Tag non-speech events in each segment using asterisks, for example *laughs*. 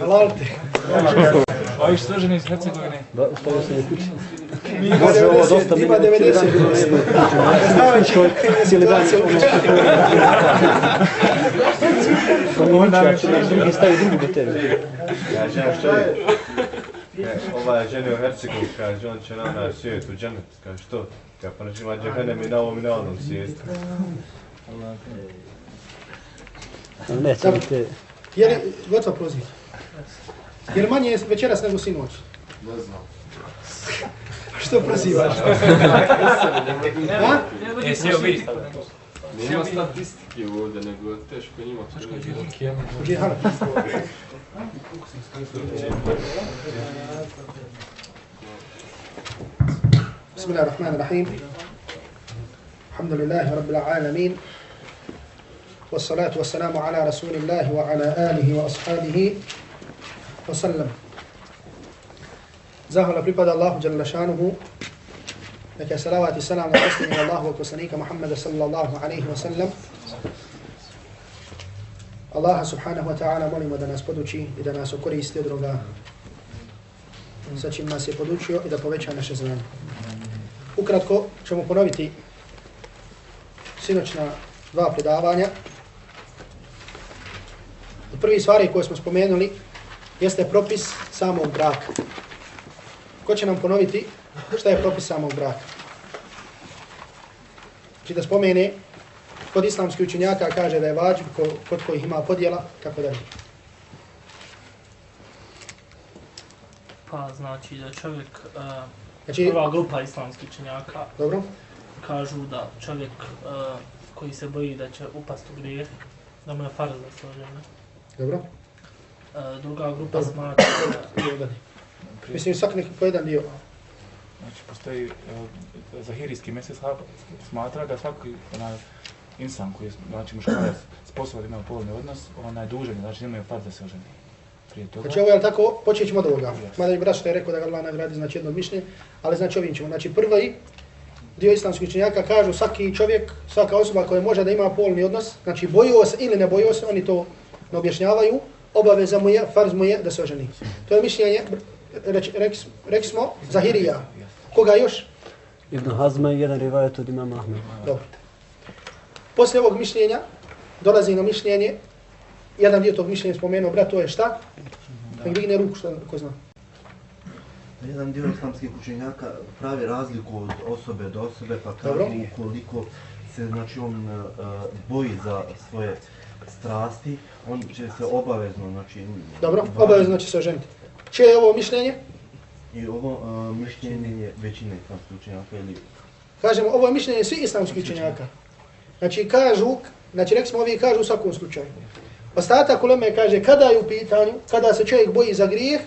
Halalte. Ovi stoženi iz Hercegovine. Da, stavio sam je kući. Ima Može ovo dosta 90, ima minuta, 90. jedan na jednu priču. Čovjek cijeli dan ono što mi uči, a će neki drugi stavi drugu bateriju. Ja žena što je? E, Ova je žena u Hercegovu, kaže, on će na onaj svijet u dženet, kaže, što? Kaže, pa neće ima džehennem i na ovom i na onom svijetu. Ali neće biti... Je li, gotov proziv. Je li manje večeras nego sinoć? Ne znam. Što prozivaš? A? E, sjeo vidi. Nema statistike ovdje, nego je teško njima prenijeti. Džihana. بسم الله الرحمن الرحيم الحمد لله رب العالمين والصلاة والسلام على رسول الله وعلى آله وأصحابه وسلم Zahvala pripada Allahu Jalla šanuhu. Neka salavat i salam na posljednjeg Allahu poslanika Muhammeda sallallahu alaihi wa sallam. Allaha subhanahu wa ta'ala molimo da nas poduči i da nas okoristi od droga sa čim nas je podučio i da poveća naše znanje. Ukratko ćemo ponoviti sinoćna dva predavanja. Od prvi stvari koje smo spomenuli jeste propis samog braka. Ko će nam ponoviti šta je propis samog braka? Znači da spomene kod islamskih učenjaka kaže da je vađib ko, kod kojih ima podjela, kako dalje. Pa znači da čovjek, uh, Znači, prva grupa islamskih učenjaka dobro, kažu da čovjek uh, koji se boji da će upast u grijeh, da mu je farz da se ožene. Dobro. Uh, druga grupa smatra. *clears throat* Mislim, svak neki po jedan dio. Znači, postoji uh, zahirijski mjesec smatra da svaki onaj insan koji je, znači muškarac, sposoban da ima polovni odnos, onaj dužan, je, znači imaju par da se oženi. Prije toga. Znači, ovo je li tako, počet ćemo od ovoga. Mada je brat što je rekao da ga Allah nagradi, znači jedno mišljenje, ali znači ovim ćemo. Znači, prvi dio islamskih učenjaka kažu svaki čovjek, svaka osoba koja može da ima polni odnos, znači bojio se ili ne bojio se, oni to ne objašnjavaju, obaveza mu je, farz mu je da se oženi. To je mišljenje, reč, rekli smo, Zahirija. Koga još? Ibn Hazma je jedan rivajet od imama Ahmed. Dobro. Poslije ovog mišljenja dolazi na mišljenje, jedan dio tog mišljenja spomenuo, brat, to je šta? Nek digne ruku, šta, ko zna. Jedan dio islamskih učenjaka pravi razliku od osobe do osobe, pa kažu ukoliko se znači on uh, boji za svoje strasti, on će se obavezno, znači... Dobro, važi- obavezno će se oženiti. Čije je ovo mišljenje? I ovo uh, mišljenje je većine islamskih učenjaka ili... Kažemo, ovo je mišljenje svih islamskih učenjaka. Znači, kažu, znači, rekli smo, ovi kažu u svakom slučaju. Ostatak uleme kaže, kada je u pitanju, kada se čovjek boji za grijeh,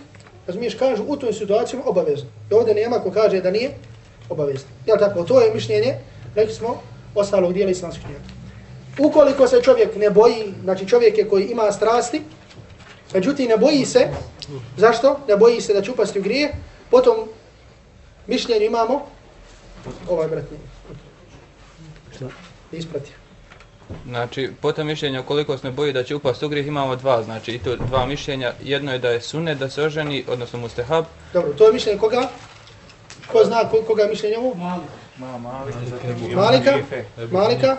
razumiješ, kažu, u toj situaciji obavezno. I ovdje nema ko kaže da nije obavezno. Jel tako? To je mišljenje, rekli smo, ostalog dijela islamskih učenjaka. Ukoliko se čovjek ne boji, znači čovjek je koji ima strasti, međutim ne boji se, zašto? Ne boji se da će upasti u grijeh, potom mišljenju imamo, ovaj brat nije. Šta? Ispratio. Znači, po tom mišljenju, koliko se ne boji da će upast u grijeh, imamo dva, znači, i to dva mišljenja. Jedno je da je sunet da se oženi, odnosno mustehab. Dobro, to je mišljenje koga? Ko zna ko, koga je mišljenje ovo? Ma, Malik, zatim Malika? Hanife, Malika?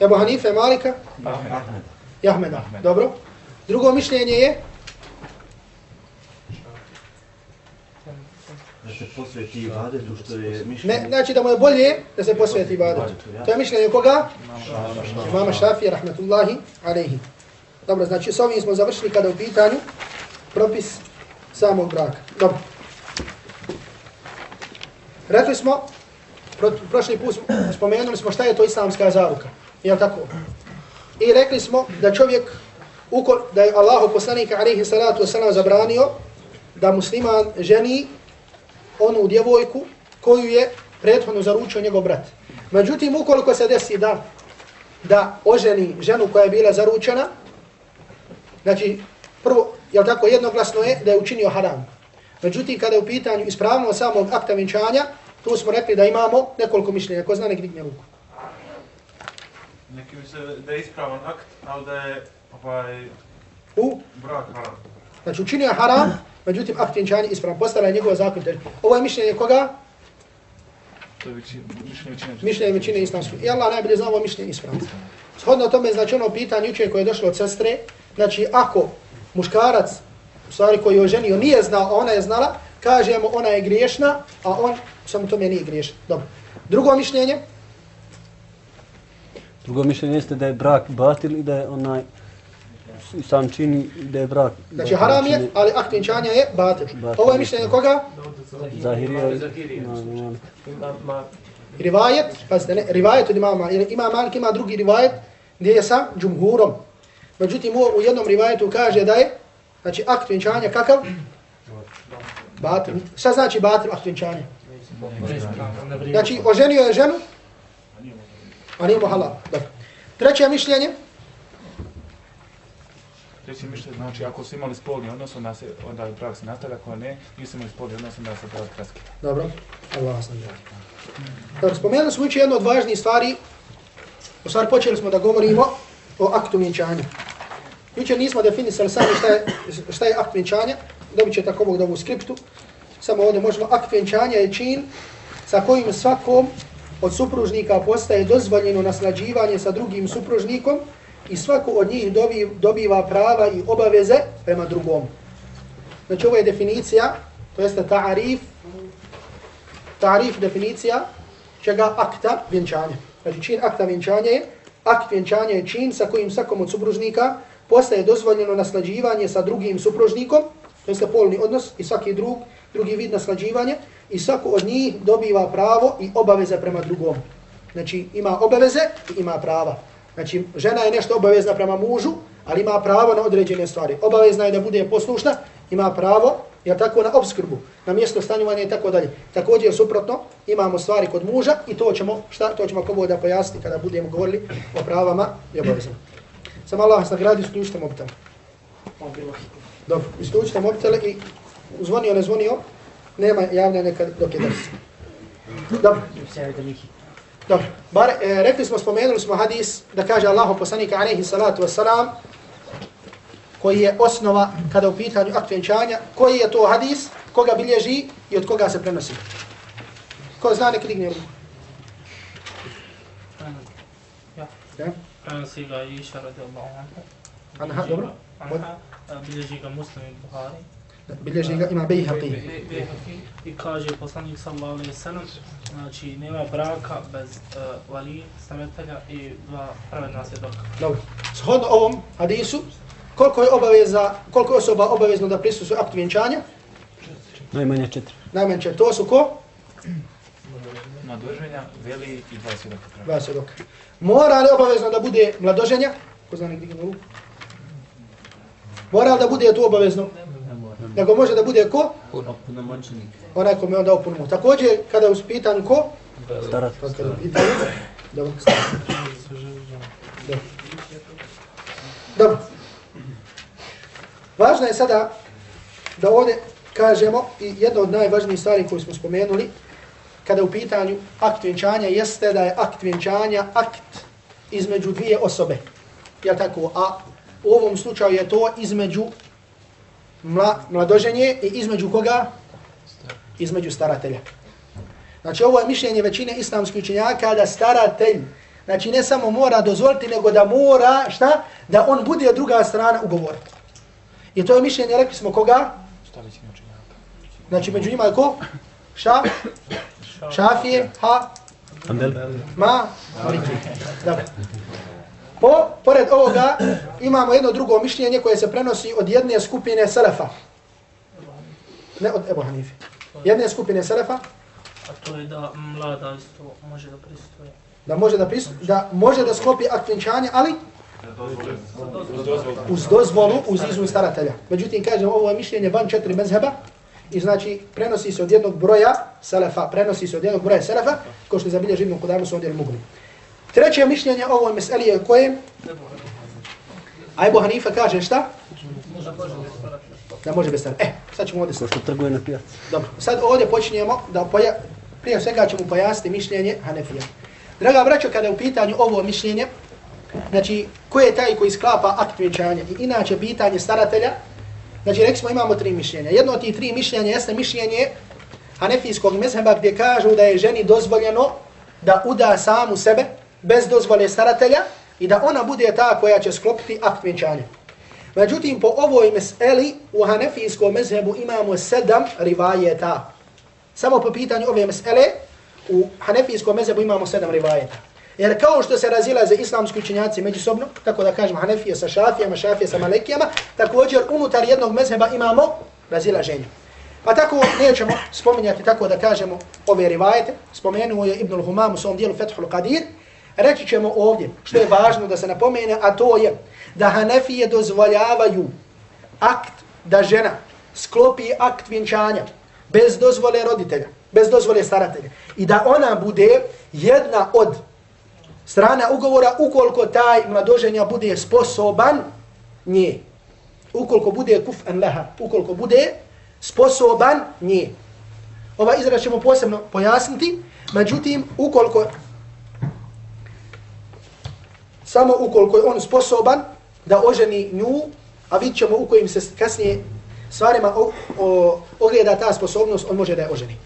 Ebu Hanife, Ebu Malika? Ahmed. I Ahmeda. Ahmed. Dobro. Drugo mišljenje je? Da se posveti ibadetu, što je mišljenje... Ne, znači da mu je bolje da se posveti ibadetu. To je mišljenje koga? Imama Šafija, rahmetullahi, alaihi. Dobro, znači s ovim smo završili kada u pitanju propis samog braka. Dobro. Rekli smo, pro, prošli put spomenuli smo šta je to islamska zaruka. Jel tako? I rekli smo da čovjek, uko, da je Allahu poslanika alaihi salatu wasalam zabranio da musliman ženi onu djevojku koju je prethodno zaručio njegov brat. Međutim, ukoliko se desi da da oženi ženu koja je bila zaručena, znači, prvo, jel tako, jednoglasno je da je učinio haram. Međutim, kada je u pitanju ispravno samog akta vinčanja, tu smo rekli da imamo nekoliko mišljenja. Ko zna, nek digne ruku. Neki mi se da je ispravan akt, ali da je ovaj, U, brak haram. znači učinio haram, međutim akt vjenčanja ispravan, postala je njegova zakon. Ovo je mišljenje koga? To je mišljenje većine. Mišljenje većine islamskih. I Allah najbolje zna ovo mišljenje ispravno. Shodno tome, znači ono pitanje juče koje je došlo od sestre, znači ako muškarac, u stvari koji je oženio, nije znao, a ona je znala, kažemo ona je griješna, a on samo tome nije griješan. Dobro. Drugo mišljenje, Drugo mišljenje jeste da je brak batil i da je onaj sam čini da je brak. znači haram je, ali akt vjenčanja je batil. Batil. Ovo je mišljenje koga? Zahirija. Rivajet, pazite, ne, rivajet od imama, jer ima Malik ima drugi rivajet gdje je sa džumhurom. Međutim, u, u jednom rivajetu kaže da je, znači, akt vjenčanja kakav? Batil. Šta znači batil akt vjenčanja? Znači, oženio je ženu, a nije mu halal. Dobro. Treće mišljenje, Treći mišljenje, znači ako su imali spolni odnos, onda, se, onda je brak se nastavlja, ako ne, nisu imali spolni odnos, onda se brak raskida. Dobro. Allah sam Dobro, spomenuli smo jednu od važnijih stvari. U stvari počeli smo da govorimo o aktu vjenčanja. Jučer nismo definisali sami šta je, šta je akt vjenčanja. Dobit ćete tako da u skriptu. Samo ovdje možemo. Akt vjenčanja je čin sa kojim svakom od supružnika postaje dozvoljeno naslađivanje sa drugim supružnikom i svako od njih dobi, dobiva prava i obaveze prema drugom. Znači ovo je definicija, to jeste ta'arif ta'arif definicija čega akta vjenčanja. Znači čin akta vjenčanja je, akt vjenčanja je čin sa kojim svakom od supružnika postaje dozvoljeno naslađivanje sa drugim supružnikom, to jeste polni odnos i svaki drug, drugi vid naslađivanja i svako od njih dobiva pravo i obaveze prema drugom. Znači ima obaveze i ima prava. Znači žena je nešto obavezna prema mužu, ali ima pravo na određene stvari. Obavezna je da bude poslušna, ima pravo ja tako na obskrbu, na mjesto stanjivanja i tako dalje. Također suprotno imamo stvari kod muža i to ćemo šta to ćemo kako da pojasniti kada budemo govorili o pravama i obavezama. Samo Allah vas nagradi isključite mobitel. Dobro, isključite mobitele i zvonio ne zvonio, nema javljanja kad dok je drs. Dobro. Dobro. Bar, e, rekli smo, spomenuli smo hadis da kaže Allahu poslanika alejhi salatu wassalam koji je osnova kada u pitanju akt vjenčanja, koji je to hadis, koga bilježi i od koga se prenosi. Ko zna nek digne ruku. Ja. Ja? Prenosi ga Iša radijallahu anha. Anha, Bilježi dobro. ga- Anha, bilježi ga Muslim i Buhari. Bilježi ga ima Bejhaqi. Be- Bejhaqi. I kaže poslanik sallallahu alejhi ve sellem, znači nema braka bez uh, vali, stavitelja i dva pravedna svjedoka. Dobro. Shodno ovom hadisu, koliko je obaveza, koliko je osoba obavezno da prisustuje aktu vjenčanja? Najmanje četiri. Najmanje će. To su ko? Mladoženja, veli i dva svjedoka. Dva svjedoka. Mora li obavezno da bude mladoženja? Ko zna nek digne ruku? Mora li da bude to obavezno? Nego može da bude ko? Onaj ko me onda upunuo. Također, kada je u pitanju ko? Starac. Je. Dobro. Dobro. Dobro. Važno je sada da ovdje kažemo i jedna od najvažnijih stvari koju smo spomenuli, kada u pitanju akt vjenčanja, jeste da je akt vjenčanja akt između dvije osobe. Ja tako? A u ovom slučaju je to između mla, mladoženje i između koga? Između staratelja. Znači ovo je mišljenje većine islamskih učenjaka da staratelj, znači ne samo mora dozvoliti, nego da mora, šta? Da on bude druga strana ugovora. I to je mišljenje, rekli smo koga? Znači među njima je ko? Ša? Šafije, ha, ma, maliki. Dobro. Po, pored ovoga imamo jedno drugo mišljenje koje se prenosi od jedne skupine Selefa. Ne od Ebu Hanife. Jedne skupine Selefa A to je da mlada isto može da prisutuje. da može da prisu, da može da sklopi akt vjenčanja, ali uz dozvolu, uz izun staratelja. Međutim, kažem, ovo je mišljenje van četiri mezheba i znači prenosi se od jednog broja selefa, prenosi se od jednog broja selefa, ko što je zabilje živno kod Armusu ovdje mogli. Treće mišljenje o ovoj meselije koje A Ebu Hanifa kaže šta? Da može bez staratelja. E, sad ćemo ovdje Ko što trguje na pijaci. Dobro, sad ovdje počinjemo da poja, prije svega ćemo pojasniti mišljenje Hanefija. Draga braćo, kada je u pitanju ovo mišljenje, Znači, ko je taj koji sklapa akt vjenčanja? I inače, pitanje staratelja, znači, rekli smo, imamo tri mišljenja. Jedno od tih tri mišljenja jeste mišljenje Hanefijskog mezheba gdje kažu da je ženi dozvoljeno da uda samu sebe bez dozvole staratelja i da ona bude ta koja će sklopiti akt vjenčanja. Međutim, po ovoj meseli u Hanefijskom mezhebu imamo sedam rivajeta. Samo po pitanju ove mesele, u Hanefijskom mezhebu imamo sedam rivajeta. Jer kao što se razilaze islamski učenjaci međusobno, tako da kažemo Hanefije sa šafijama, šafije sa malekijama, također unutar jednog mezheba imamo razilaženje. Pa tako nećemo spominjati tako da kažemo ove rivajete. Spomenuo je Ibnul Humam u svom dijelu Fethul Qadir. Reći ćemo ovdje što je važno da se napomene, a to je da Hanefije dozvoljavaju akt da žena sklopi akt vjenčanja bez dozvole roditelja, bez dozvole staratelja i da ona bude jedna od strana ugovora ukoliko taj mladoženja bude sposoban nje. Ukoliko bude kuf an laha, ukoliko bude sposoban nje. Ova izraz ćemo posebno pojasniti, međutim, ukoliko samo ukoliko je on sposoban da oženi nju, a vidit ćemo u kojim se kasnije stvarima o, o, ogleda ta sposobnost, on može da je oženi.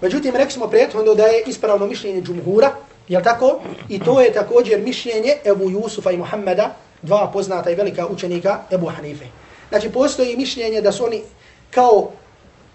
Međutim, rekli smo prethodno da je ispravno mišljenje džumhura, jel tako? I to je također mišljenje Ebu Jusufa i Muhammeda, dva poznata i velika učenika Ebu Hanife. Znači, postoji mišljenje da su oni kao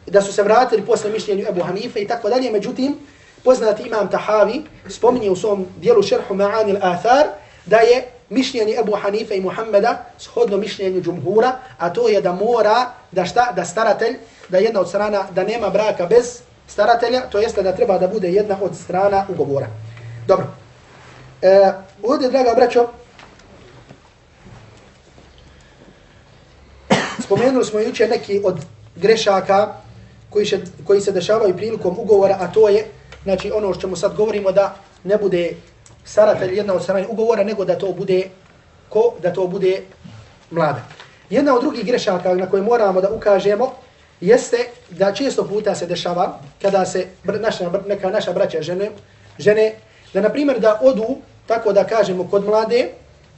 da su se vratili posle mišljenju Ebu Hanife i tako dalje, međutim, poznati imam Tahavi spominje u svom dijelu šerhu Ma'anil Athar da je mišljenje Ebu Hanife i Muhammeda shodno mišljenju džumhura, a to je da mora da šta, da staratelj, da jedna od strana, da nema braka bez staratelja, to jeste da treba da bude jedna od strana ugovora. Dobro. E, ovdje, draga braćo, spomenuli smo juče neki od grešaka koji, še, koji se dešavaju prilikom ugovora, a to je, znači ono što mu sad govorimo da ne bude staratelj jedna od strane ugovora, nego da to bude ko? Da to bude mlada. Jedna od drugih grešaka na koje moramo da ukažemo jeste da često puta se dešava kada se naša, neka naša braća žene, žene da na primjer da odu tako da kažemo kod mlade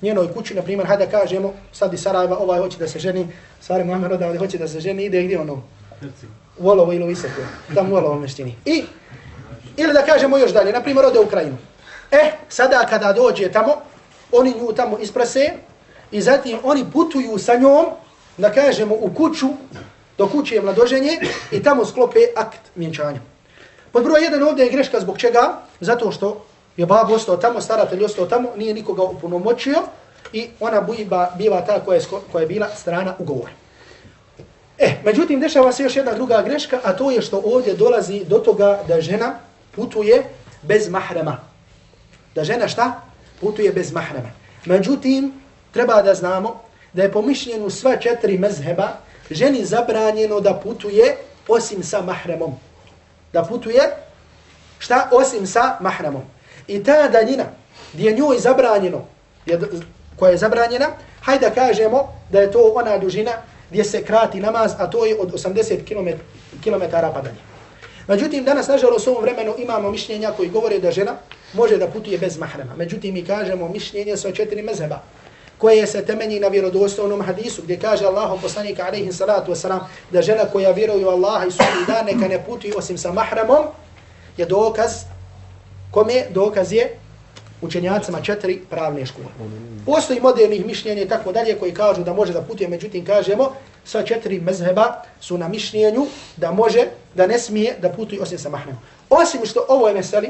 njenoj kući, na primjer, hajde da kažemo, sad iz Sarajeva, ovaj hoće da se ženi, Saraj Muhammed roda, ovaj hoće da se ženi, ide gdje ono? U Olovo ili Visoko, tamo u Olovo meštini. I, ili da kažemo još dalje, na primjer, ode u Ukrajinu. E, sada kada dođe tamo, oni nju tamo isprase i zatim oni putuju sa njom, da kažemo, u kuću, do kuće je mladoženje i tamo sklope akt mjenčanja. Pod broj jedan ovdje je greška zbog čega? Zato što je bab ostao tamo, staratelj ostao tamo, nije nikoga upunomoćio i ona biva, biva ta koja je, koja je bila strana ugovora. E, međutim, dešava se još jedna druga greška, a to je što ovdje dolazi do toga da žena putuje bez mahrema. Da žena šta? Putuje bez mahrema. Međutim, treba da znamo da je po mišljenju sva četiri mezheba ženi zabranjeno da putuje osim sa mahremom. Da putuje šta? Osim sa mahremom. I ta daljina gdje je njoj zabranjeno, koja je zabranjena, hajde kažemo da je to ona dužina gdje se krati namaz, a to je od 80 km, km pa dalje. Međutim, danas, nažalost, u ovom vremenu imamo mišljenja koji govore da žena može da putuje bez mahrema. Međutim, mi kažemo mišljenje sa četiri mezheba koje se temenji na vjerodostojnom hadisu gdje kaže Allahom poslanika alaihi salatu wasalam da žena koja vjeruje u Allaha i sudi dan neka ne putuje osim sa mahremom je dokaz kome dokaz je učenjacima četiri pravne škole. Postoji modernih mišljenja i tako dalje koji kažu da može da putuje, međutim kažemo sva četiri mezheba su na mišljenju da može, da ne smije da putuje osim sa mahremom. Osim što ovo je meseli,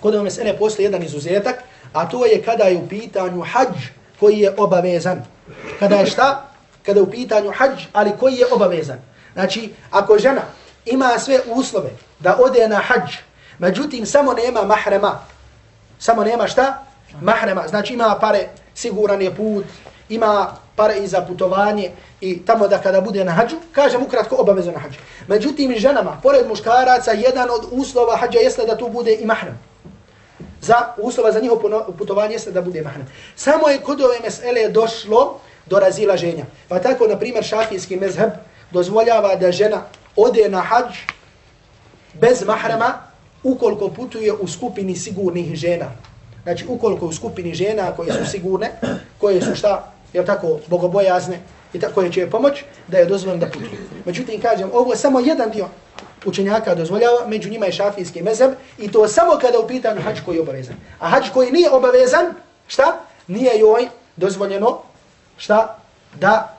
kod ove mesele postoji jedan izuzetak, a to je kada je u pitanju hađ koji je obavezan. Kada je šta? Kada je u pitanju hađ, ali koji je obavezan. Znači, ako žena ima sve uslove da ode na hađ, međutim samo nema mahrema, samo nema šta? Mahrema, znači ima pare, siguran je put, ima pare i za putovanje i tamo da kada bude na hađu, kažem ukratko obavezno na hađu. Međutim, ženama, pored muškaraca, jedan od uslova hađa jeste da tu bude i mahrem. Za uslova za njihovo putovanje jeste da bude mahrem. Samo je kod ove mesele došlo do razilaženja. Pa tako, na primjer, šafijski mezheb dozvoljava da žena ode na hađ bez mahrema ukoliko putuje u skupini sigurnih žena. znači ukoliko u skupini žena koje su sigurne, koje su šta, jel tako, bogobojazne, i tako koje će pomoć, da je dozvoljeno da putuje. Međutim, kažem, ovo je samo jedan dio učenjaka dozvoljava, među njima je šafijski mezheb, i to samo kada u pitanju hač koji je obavezan. A hač koji nije obavezan, šta? Nije joj dozvoljeno, šta? Da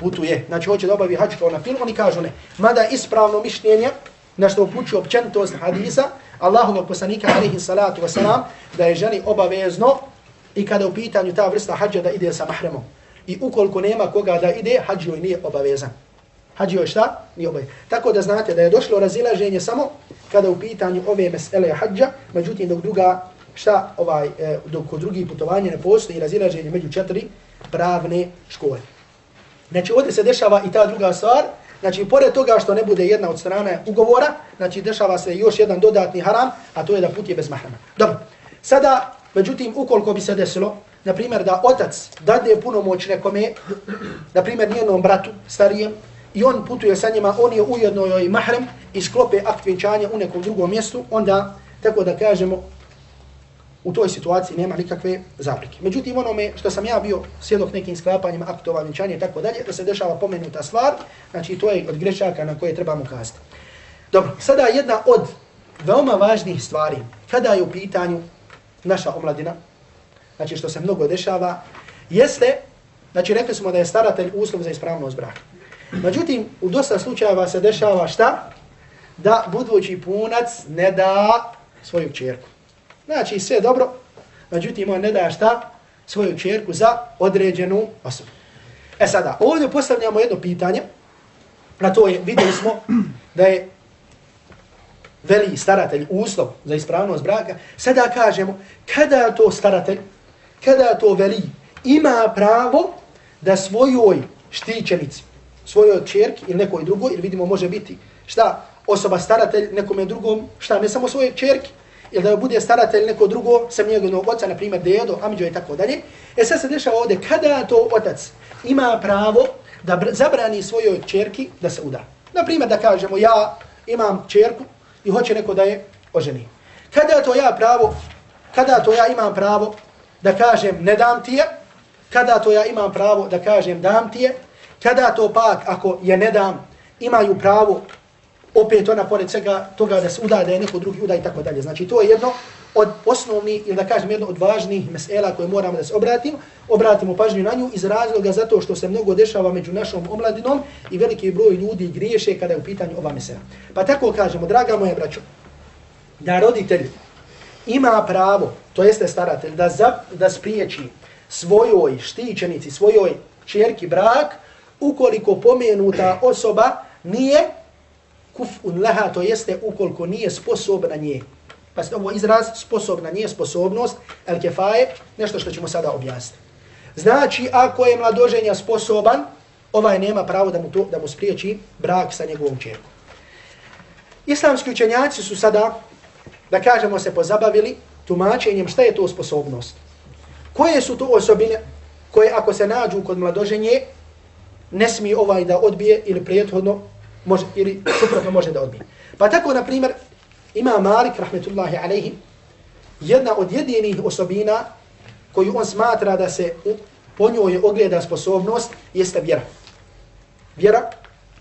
putuje. Znači, hoće da obavi hač kao na film, oni kažu ne. Mada ispravno mišljenje, na što upućuje općenitost hadisa, Allahovog poslanika, alaihi salatu wasalam, da je ženi obavezno i kada u pitanju ta vrsta hađa da ide sa mahremom. I ukoliko nema koga da ide, hađ joj nije obavezan. Hađ joj šta? Nije obavezan. Tako da znate da je došlo razilaženje samo kada u pitanju ove mesele hađa, međutim dok druga šta ovaj e, dok kod drugih putovanja ne postoji razilaženje među četiri pravne škole. Znači ovdje se dešava i ta druga stvar, znači pored toga što ne bude jedna od strana ugovora, znači dešava se još jedan dodatni haram, a to je da put je bez mahrama. Dobro, sada, međutim, ukoliko bi se desilo, na primjer da otac dade punomoć nekome, na primjer njenom bratu starijem, i on putuje sa njima, on je ujedno joj mahrem i sklope akt vjenčanja u nekom drugom mjestu, onda, tako da kažemo, u toj situaciji nema nikakve zaprike. Međutim, onome što sam ja bio svjedok nekim sklapanjima aktova vjenčanja i tako dalje, da se dešava pomenuta stvar, znači to je od grešaka na koje trebamo kazati. Dobro, sada jedna od veoma važnih stvari, kada je u pitanju naša omladina, znači što se mnogo dešava, jeste, znači rekli smo da je staratelj uslov za ispravnost braka. Međutim, u dosta slučajeva se dešava šta? Da budući punac ne da svoju čerku. Znači sve dobro, međutim on ne daje šta? Svoju čerku za određenu osobu. E sada, ovdje postavljamo jedno pitanje, na to je, vidjeli smo da je veli staratelj uslov za ispravnost braka, sada kažemo, kada to staratelj, kada to veli, ima pravo da svojoj štićenici, svojoj čerki ili nekoj drugoj, ili vidimo može biti šta osoba staratelj nekome drugom, šta ne samo svoje čerki, ili da bude staratelj neko drugo, sam njegovog oca, na primjer dedo, amđo i tako dalje. E sad se dešava ovdje, kada to otac ima pravo da zabrani svojoj čerki da se uda. Na primjer da kažemo, ja imam čerku i hoće neko da je oženi. Kada to ja pravo, kada to ja imam pravo da kažem ne dam ti je, kada to ja imam pravo da kažem dam ti je, kada to pak ako je ne dam, imaju pravo opet ona pored svega toga da se uda, da je neko drugi uda i tako dalje. Znači to je jedno od osnovnih, ili da kažem jedno od važnih mesela koje moramo da se obratimo, obratimo pažnju na nju iz razloga zato što se mnogo dešava među našom omladinom i veliki broj ljudi griješe kada je u pitanju ova mesela. Pa tako kažemo, draga moja braćo, da roditelj ima pravo, to jeste staratelj, da, za, da spriječi svojoj štićenici, svojoj čerki brak, ukoliko pomenuta osoba nije kuf'un laha, to jeste ukoliko nije sposobna nje. Pa se ovo izraz sposobna nije sposobnost, el kefaje, nešto što ćemo sada objasniti. Znači, ako je mladoženja sposoban, ovaj nema pravo da mu, to, da mu spriječi brak sa njegovom čerkom. Islamski učenjaci su sada, da kažemo se, pozabavili tumačenjem šta je to sposobnost. Koje su to osobine koje ako se nađu kod mladoženje, ne smije ovaj da odbije ili prijethodno može, ili suprotno može da odbije. Pa tako, na primjer, ima Malik, rahmetullahi alaihi, jedna od jedinih osobina koju on smatra da se u, po njoj ogleda sposobnost, jeste vjera. Vjera,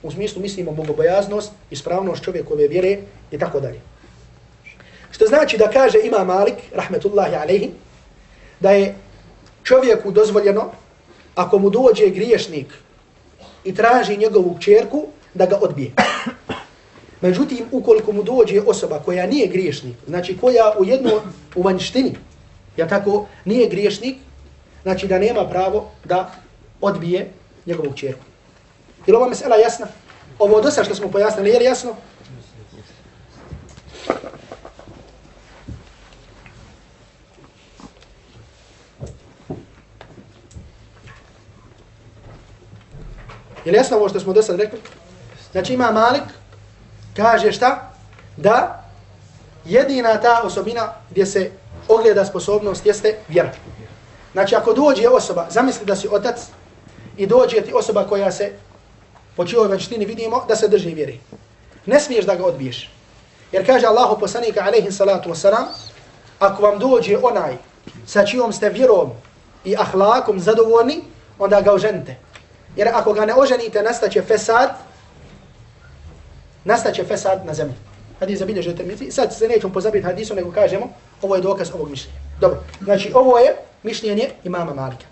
u smislu mislimo bogobojaznost, ispravnost čovjekove vjere i tako dalje. Što znači da kaže ima Malik, rahmetullahi alaihi, da je čovjeku dozvoljeno, ako mu dođe griješnik i traži njegovu čerku, da ga odbije. *coughs* Međutim, ukoliko mu dođe osoba koja nije griješnik, znači koja u jednoj u vanjštini, ja tako, nije griješnik, znači da nema pravo da odbije njegovu čerku. Je li ova mesela jasna? Ovo dosta što smo pojasnili, je li jasno? Je li jasno ovo što smo do sad rekli? Znači ima Malik, kaže šta? Da jedina ta osobina gdje se ogleda sposobnost jeste vjera. Znači ako dođe osoba, zamisli da si otac i dođe ti osoba koja se po čijoj vanštini vidimo da se drži vjeri. Ne smiješ da ga odbiješ. Jer kaže Allahu poslanika alaihi salatu wasalam, ako vam dođe onaj sa čijom ste vjerom i ahlakom zadovoljni, onda ga oženite. Jer ako ga ne oženite, nastaće fesad, nastaće fesad na zemlji. Hadis zabilježio Tirmizi. Sad se nećemo pozabiti hadisu, nego kažemo, ovo je dokaz ovog mišljenja. Dobro, znači ovo je mišljenje imama Malika.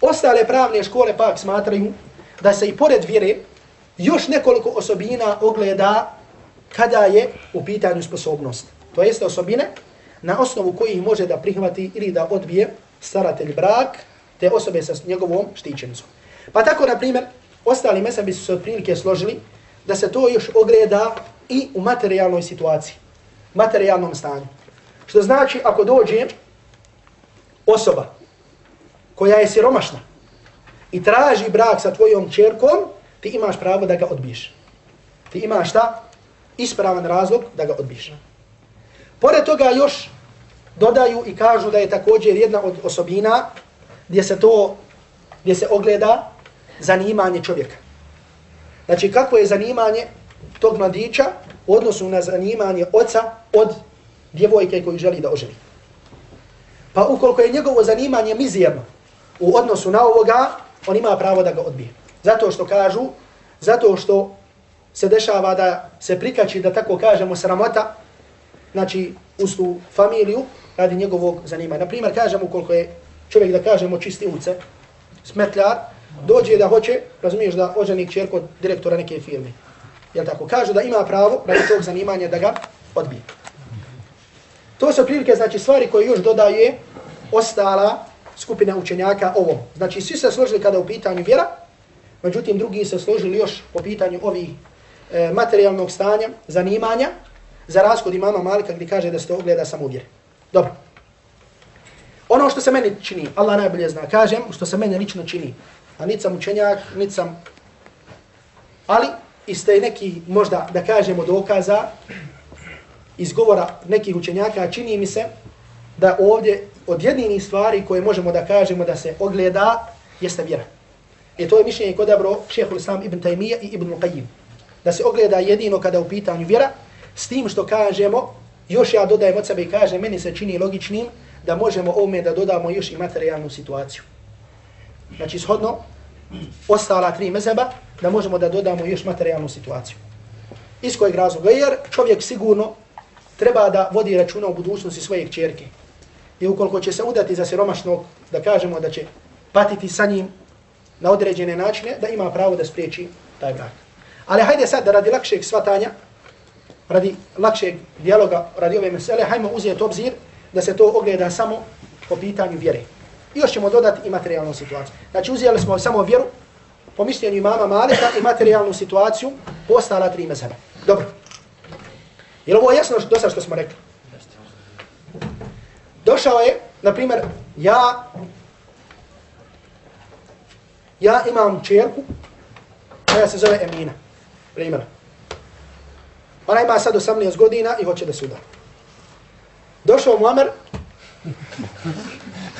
Ostale pravne škole pak smatraju da se i pored vjere još nekoliko osobina ogleda kada je u pitanju sposobnost. To jeste osobine na osnovu kojih može da prihvati ili da odbije staratelj brak te osobe sa njegovom štićenicom. Pa tako, na primjer, ostali mesa bi su se otprilike složili da se to još ogleda i u materijalnoj situaciji, materijalnom stanju. Što znači, ako dođe osoba koja je siromašna i traži brak sa tvojom čerkom, ti imaš pravo da ga odbiješ. Ti imaš šta? Ispravan razlog da ga odbiješ. Pored toga još dodaju i kažu da je također jedna od osobina gdje se to, gdje se ogleda zanimanje čovjeka. Znači, kako je zanimanje tog mladića u odnosu na zanimanje oca od djevojke koju želi da oženi. Pa ukoliko je njegovo zanimanje mizerno u odnosu na ovoga, on ima pravo da ga odbije. Zato što kažu, zato što se dešava da se prikači, da tako kažemo, sramota, znači, uz tu familiju, radi njegovog zanimanja. Naprimjer, kažemo, ukoliko je čovjek, da kažemo, čisti uce, smetljar, dođe da hoće, razumiješ, da oženi čerku od direktora neke firme. Jel tako? Kaže da ima pravo radi tog zanimanja da ga odbije. To su prilike, znači, stvari koje još dodaje ostala skupina učenjaka ovo. Znači, svi se složili kada u pitanju vjera, međutim, drugi se složili još po pitanju ovih e, materijalnog stanja, zanimanja, za raskod imama Malika gdje kaže da se to ogleda samo vjere. Dobro. Ono što se meni čini, Allah najbolje zna, kažem, što se meni lično čini, a niti sam učenjak, niti sam, ali iste neki, možda da kažemo dokaza, izgovora nekih učenjaka, čini mi se da ovdje od jedinih stvari koje možemo da kažemo da se ogleda, jeste vjera. I to je mišljenje kod abro šehhul islam ibn Taymiye i ibn Muqayyim. Da se ogleda jedino kada u pitanju vjera, s tim što kažemo, još ja dodajem od sebe i kažem, meni se čini logičnim da možemo ovome da dodamo još i materijalnu situaciju. Znači, shodno, ostala tri mezeba, da možemo da dodamo još materijalnu situaciju. Iz kojeg razloga? Jer čovjek sigurno treba da vodi računa u budućnosti svoje čerke. I ukoliko će se udati za siromašnog, da kažemo da će patiti sa njim na određene načine, da ima pravo da spriječi taj brak. Ali hajde sad da radi lakšeg svatanja, radi lakšeg dijaloga, radi ove mesele, hajmo uzeti obzir da se to ogleda samo po pitanju vjere. I još ćemo dodati i materijalnu situaciju. Znači uzeli smo samo vjeru, po mišljenju imama Malika i materijalnu situaciju ostala tri mezheba. Dobro. Je li ovo jasno do sad što smo rekli? Došao je, na primjer, ja ja imam čerku koja se zove Emina. Primjer. Ona ima sad 18 godina i hoće da se uda. Došao Muammer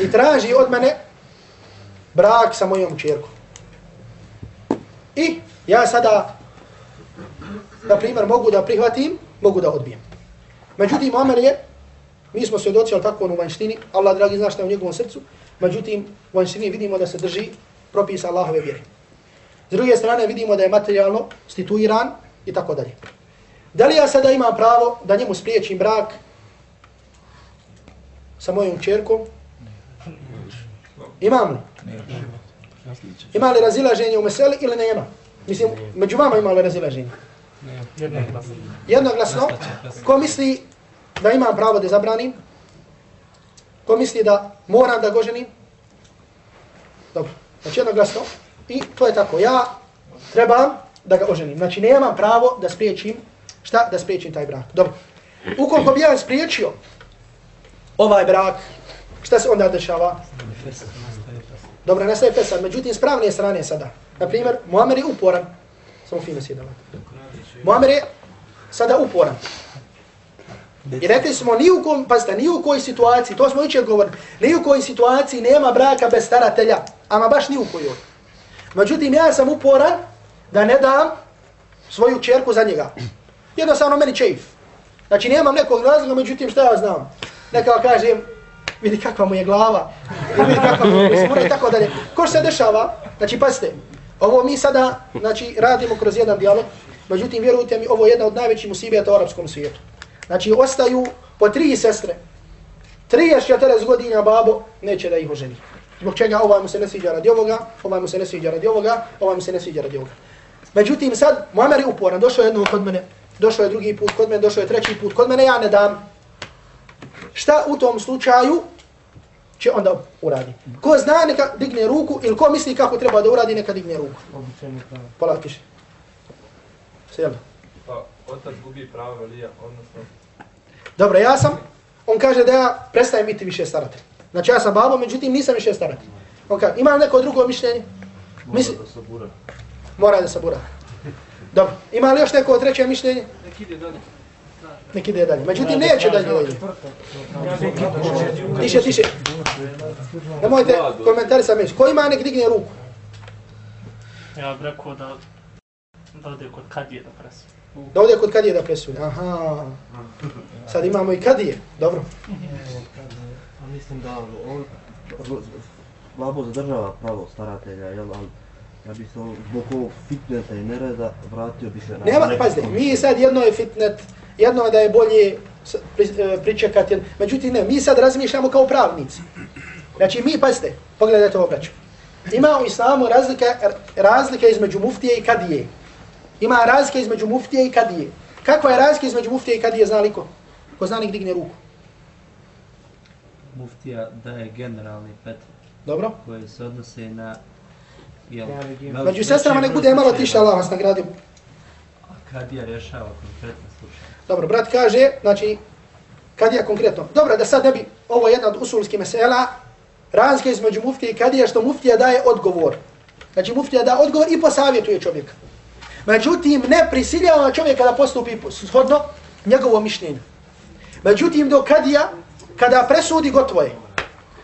i traži od mene brak sa mojom čerkom. I ja sada, na primjer, mogu da prihvatim, mogu da odbijem. Međutim, Omer je, mi smo svjedoci, ali tako u vanštini, Allah dragi zna šta je u njegovom srcu, međutim, u vanštini vidimo da se drži propisa Allahove vjere. S druge strane vidimo da je materijalno stituiran i tako dalje. Da li ja sada imam pravo da njemu spriječim brak sa mojom čerkom? Imam li? Ima li razilaženje u meseli ili nema? Mislim, među vama ima li razilaženje? Jednoglasno. Jednoglasno? Ko misli da imam pravo da zabranim? Ko misli da moram da go ženim? Dobro. Znači jednoglasno. I to je tako. Ja trebam da ga oženim. Znači nemam pravo da spriječim šta? Da spriječim taj brak. Dobro. Ukoliko bi ja spriječio ovaj brak, šta se onda dešava? Dobro, nastaje pesad. Međutim, s pravne strane sada. Naprimjer, Muammer je uporan. Samo fino sjedala. Muammer je sada uporan. I rekli smo, ni u kom, pazite, ni u kojoj situaciji, to smo učer govorili, ni u kojoj situaciji nema braka bez staratelja, ama baš ni u kojoj. Međutim, ja sam uporan da ne dam svoju čerku za njega. Jednostavno meni čeif. Znači, nemam nekog razloga, međutim, šta ja znam? Neka kažem, vidi kakva mu je glava, vidi kakva mu je, mislim, i tako dalje. Ko se dešava, znači, pazite, ovo mi sada, znači, radimo kroz jedan dijalog, međutim, vjerujte mi, ovo je jedna od najvećih musibijata u arapskom svijetu. Znači, ostaju po tri sestre, 30-40 godina babo neće da ih oženi. Zbog čega ovaj mu se ne sviđa radi ovoga, ovaj mu se ne sviđa radi ovoga, ovaj mu se ne sviđa radi ovoga. Međutim, sad, Muammer je uporan, došao je jednom kod mene, došao je drugi put kod mene, došao je treći put kod mene, ja ne dam. Šta u tom slučaju će onda uradi? Ko zna neka digne ruku ili ko misli kako treba da uradi neka digne ruku? Pola tiše. Sjelo. Pa, otac gubi pravo velija, odnosno... Dobro, ja sam, on kaže da ja prestajem biti više staratelj. Znači ja sam babo, međutim nisam više staratelj. On kaže, ima neko drugo mišljenje? Misli... Mora da sabura. Mora da sabura. Dobro, ima li još neko treće mišljenje? Nek ide dalje. Nek ide dalje. Međutim, neće dalje dalje. Tiše, tiše. Nemojte komentari sa meni. Ko ima nek digne ruku? Ja bih rekao da, da ode kod kadije da presi. Da ode kod kadije da presudi. Aha. Sad imamo i kadije. Dobro. A mislim da on slabo zadržava pravo staratelja, jel, ali ja bi se zbog ovog fitneta i nereda vratio bi se na... Nema, pazite, mi sad jedno je fitnet, jedno je da je bolje e, pričekati, međutim ne, mi sad razmišljamo kao pravnici. Znači mi, pazite, pogledajte ovo braću. Ima u islamu razlika, razlika između muftije i kadije. Ima razlika između muftije i kadije. Kakva je razlika između muftije i kadije, zna li ko? Ko zna nek digne ruku. Muftija daje generalni fetve Dobro? koje se odnose na jel, Među sestrama nek bude malo tiše, Allah vas nagradio. A kadija rješava konkretne slučaje. Dobro, brat kaže, znači, kadija konkretno. Dobro, da sad ne bi, ovo je jedna od usulskih mesela, razlika između muftije i kadija, što muftija daje odgovor. Znači, muftija da odgovor i posavjetuje čovjeka. Međutim, ne prisiljava čovjeka da postupi shodno njegovo mišljenje. Međutim, do kadija, kada presudi, gotovo je.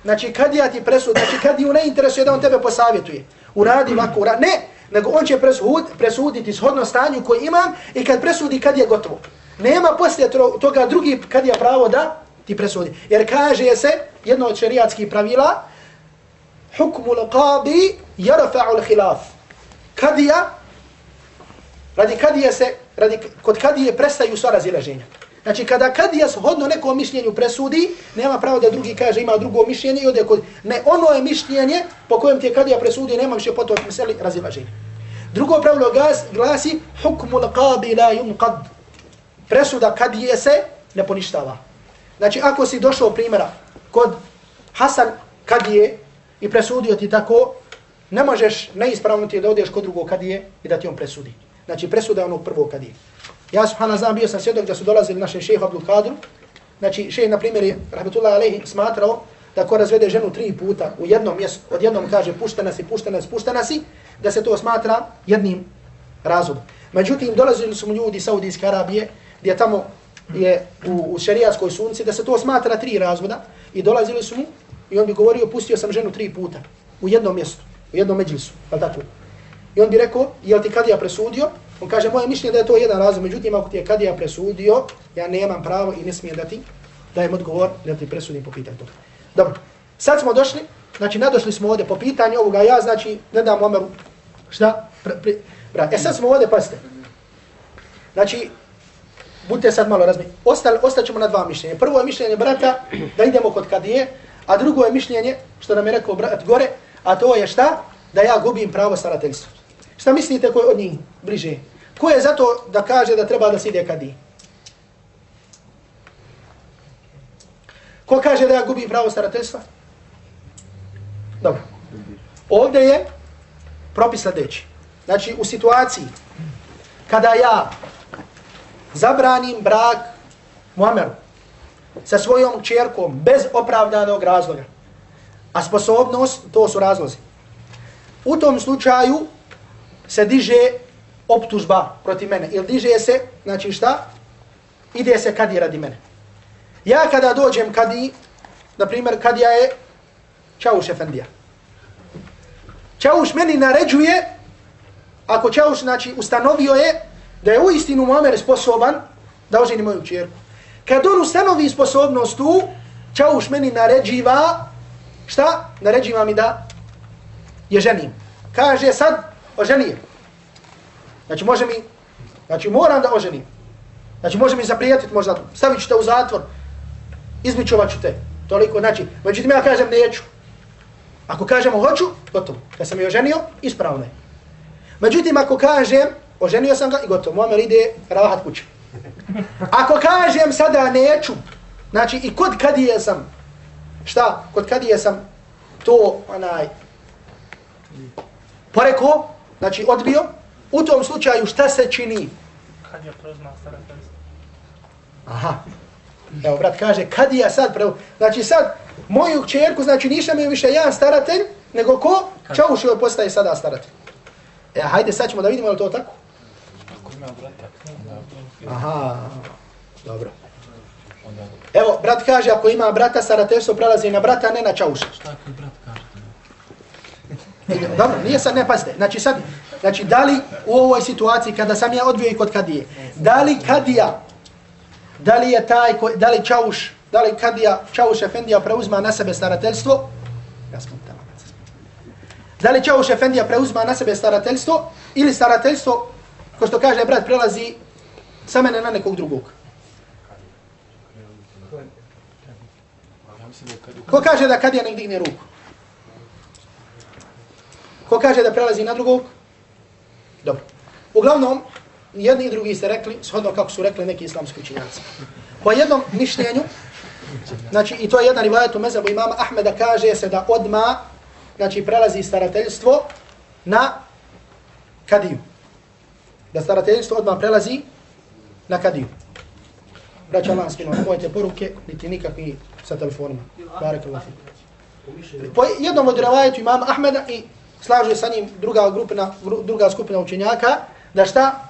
Znači, kadija ti presudi, znači, kadiju ne interesuje da on tebe posavjetuje. Uradi ovako, uradi. Ne, nego on će presud, presuditi shodno stanju koji imam i kad presudi, kad je gotovo. Nema poslije toga drugi kad je pravo da ti presudi. Jer kaže se, jedno od šerijatskih pravila, hukmu l-qadi jarfa'u l-khilaf. Kadija, radi kadije se, radi, kod kadije prestaju sva razilaženja. Znači, kada kadija shodno nekom mišljenju presudi, nema pravo da drugi kaže ima drugo mišljenje i ode kod... Ne, ono je mišljenje po kojem ti je kadija presudi, nema više potom miseli razilaženja. Drugo pravilo glasi, hukmu l-qadi la yunqad. Presuda kadije se ne poništava. Znači, ako si došao primjera kod Hasan kadije i presudio ti tako, ne možeš neispravno ti da odeš kod drugog kadije i da ti on presudi. Znači, presuda je onog prvog kadije. Ja subhana znam, bio sam svjedok da su dolazili našem šehu Abdul Kadru. Znači, šeh, na primjer, je, rahmetullah alaihi, smatrao da ko razvede ženu tri puta u jednom mjestu, odjednom kaže puštena si, puštena si, puštena si, da se to smatra jednim razlogom. Međutim, dolazili su mu ljudi iz Saudijske Arabije, gdje tamo je u, u šerijatskoj sunci, da se to smatra tri razvoda i dolazili su mu i on bi govorio, pustio sam ženu tri puta u jednom mjestu, u jednom međlisu, ali tako. I on bi rekao, jel ti kadija presudio? On kaže, moje mišljenje da je to jedan razlog, međutim, ako ti je kadija presudio, ja nemam pravo i ne smijem da ti dajem odgovor da ti presudim po pitanju toga. Dobro, sad smo došli, znači nadošli smo ovdje po pitanju ovoga, ja znači ne dam Omeru, šta? Pre, pre, brat. E sad smo ovdje, pasite. Znači, budite sad malo razmi. Ostal, ostaćemo na dva mišljenja. Prvo je mišljenje brata da idemo kod kadije, a drugo je mišljenje, što nam je rekao brat gore, a to je šta? Da ja gubim pravo starateljstva. Šta mislite ko je od njih bliže? Ko je zato da kaže da treba da se ide kadiji? Ko kaže da ja gubim pravo starateljstva? Dobro. Ovdje je propis sljedeći. Znači, u situaciji kada ja zabranim brak Muameru sa svojom čerkom bez opravdanog razloga, a sposobnost, to su razlozi. U tom slučaju se diže optužba protiv mene. Ili diže se, znači šta? Ide se kadi radi mene. Ja kada dođem kadi, na primjer, kadija je Čauš Efendija. Čauš meni naređuje, ako Čauš znači, ustanovio je da je uistinu istinu Muammer sposoban da oženi moju čerku. Kad on ustanovi sposobnost tu, Čauš meni naređiva, šta? Naređiva mi da je ženim. Kaže sad, oženi je. Znači može mi, znači moram da oženim. Znači može mi zaprijetiti možda, stavit ću te u zatvor, izmičovat ću te. Toliko, znači, međutim ja kažem neću. Ako kažemo hoću, gotovo. Kad sam je oženio, ispravno je. Međutim, ako kažem, oženio sam ga i gotovo, Muammer ide rahat kuće. Ako kažem sada neću, znači i kod kadije sam, šta, kod kadije sam to, onaj, poreko, znači odbio, u tom slučaju šta se čini? Kad je preuzma starateljstvo. Aha. Evo, brat kaže, kad ja sad preo... Znači sad, moju čerku, znači nisam je više jedan staratelj, nego ko? Čauš joj postaje sada staratelj. E, hajde, sad ćemo da vidimo je to tako? Ako ima brata, onda... Aha, dobro. Evo, brat kaže, ako ima brata, starateljstvo prelazi na brata, ne na čauša. Šta ako brat kaže? *laughs* Dobro, nije sad, ne pazite. Znači sad, znači da li u ovoj situaciji kada sam ja odbio i kod kadije, da li kadija, da li je taj, ko, da li čauš, da li kadija, čauš efendija preuzma na sebe starateljstvo, ja sam tamo. Da li čauš efendija preuzma na sebe starateljstvo ili starateljstvo, ko što kaže brat, prelazi sa mene na nekog drugog. Ko kaže da kadija nek digne ruku? Ko kaže da prelazi na drugog? Dobro. Uglavnom, jedni i drugi ste rekli, shodno kako su rekli neki islamski učinjaci. Po jednom mišljenju, znači i to je jedan rivajet u mezabu imama Ahmeda, kaže se da odma znači prelazi starateljstvo na kadiju. Da starateljstvo odma prelazi na kadiju. Braća Allah, skino, nemojte poruke, niti nikakvi sa telefonima. Barek Allah. Po jednom od rivajetu imama Ahmeda i slaže sa njim druga grupina, druga skupina učenjaka, da šta?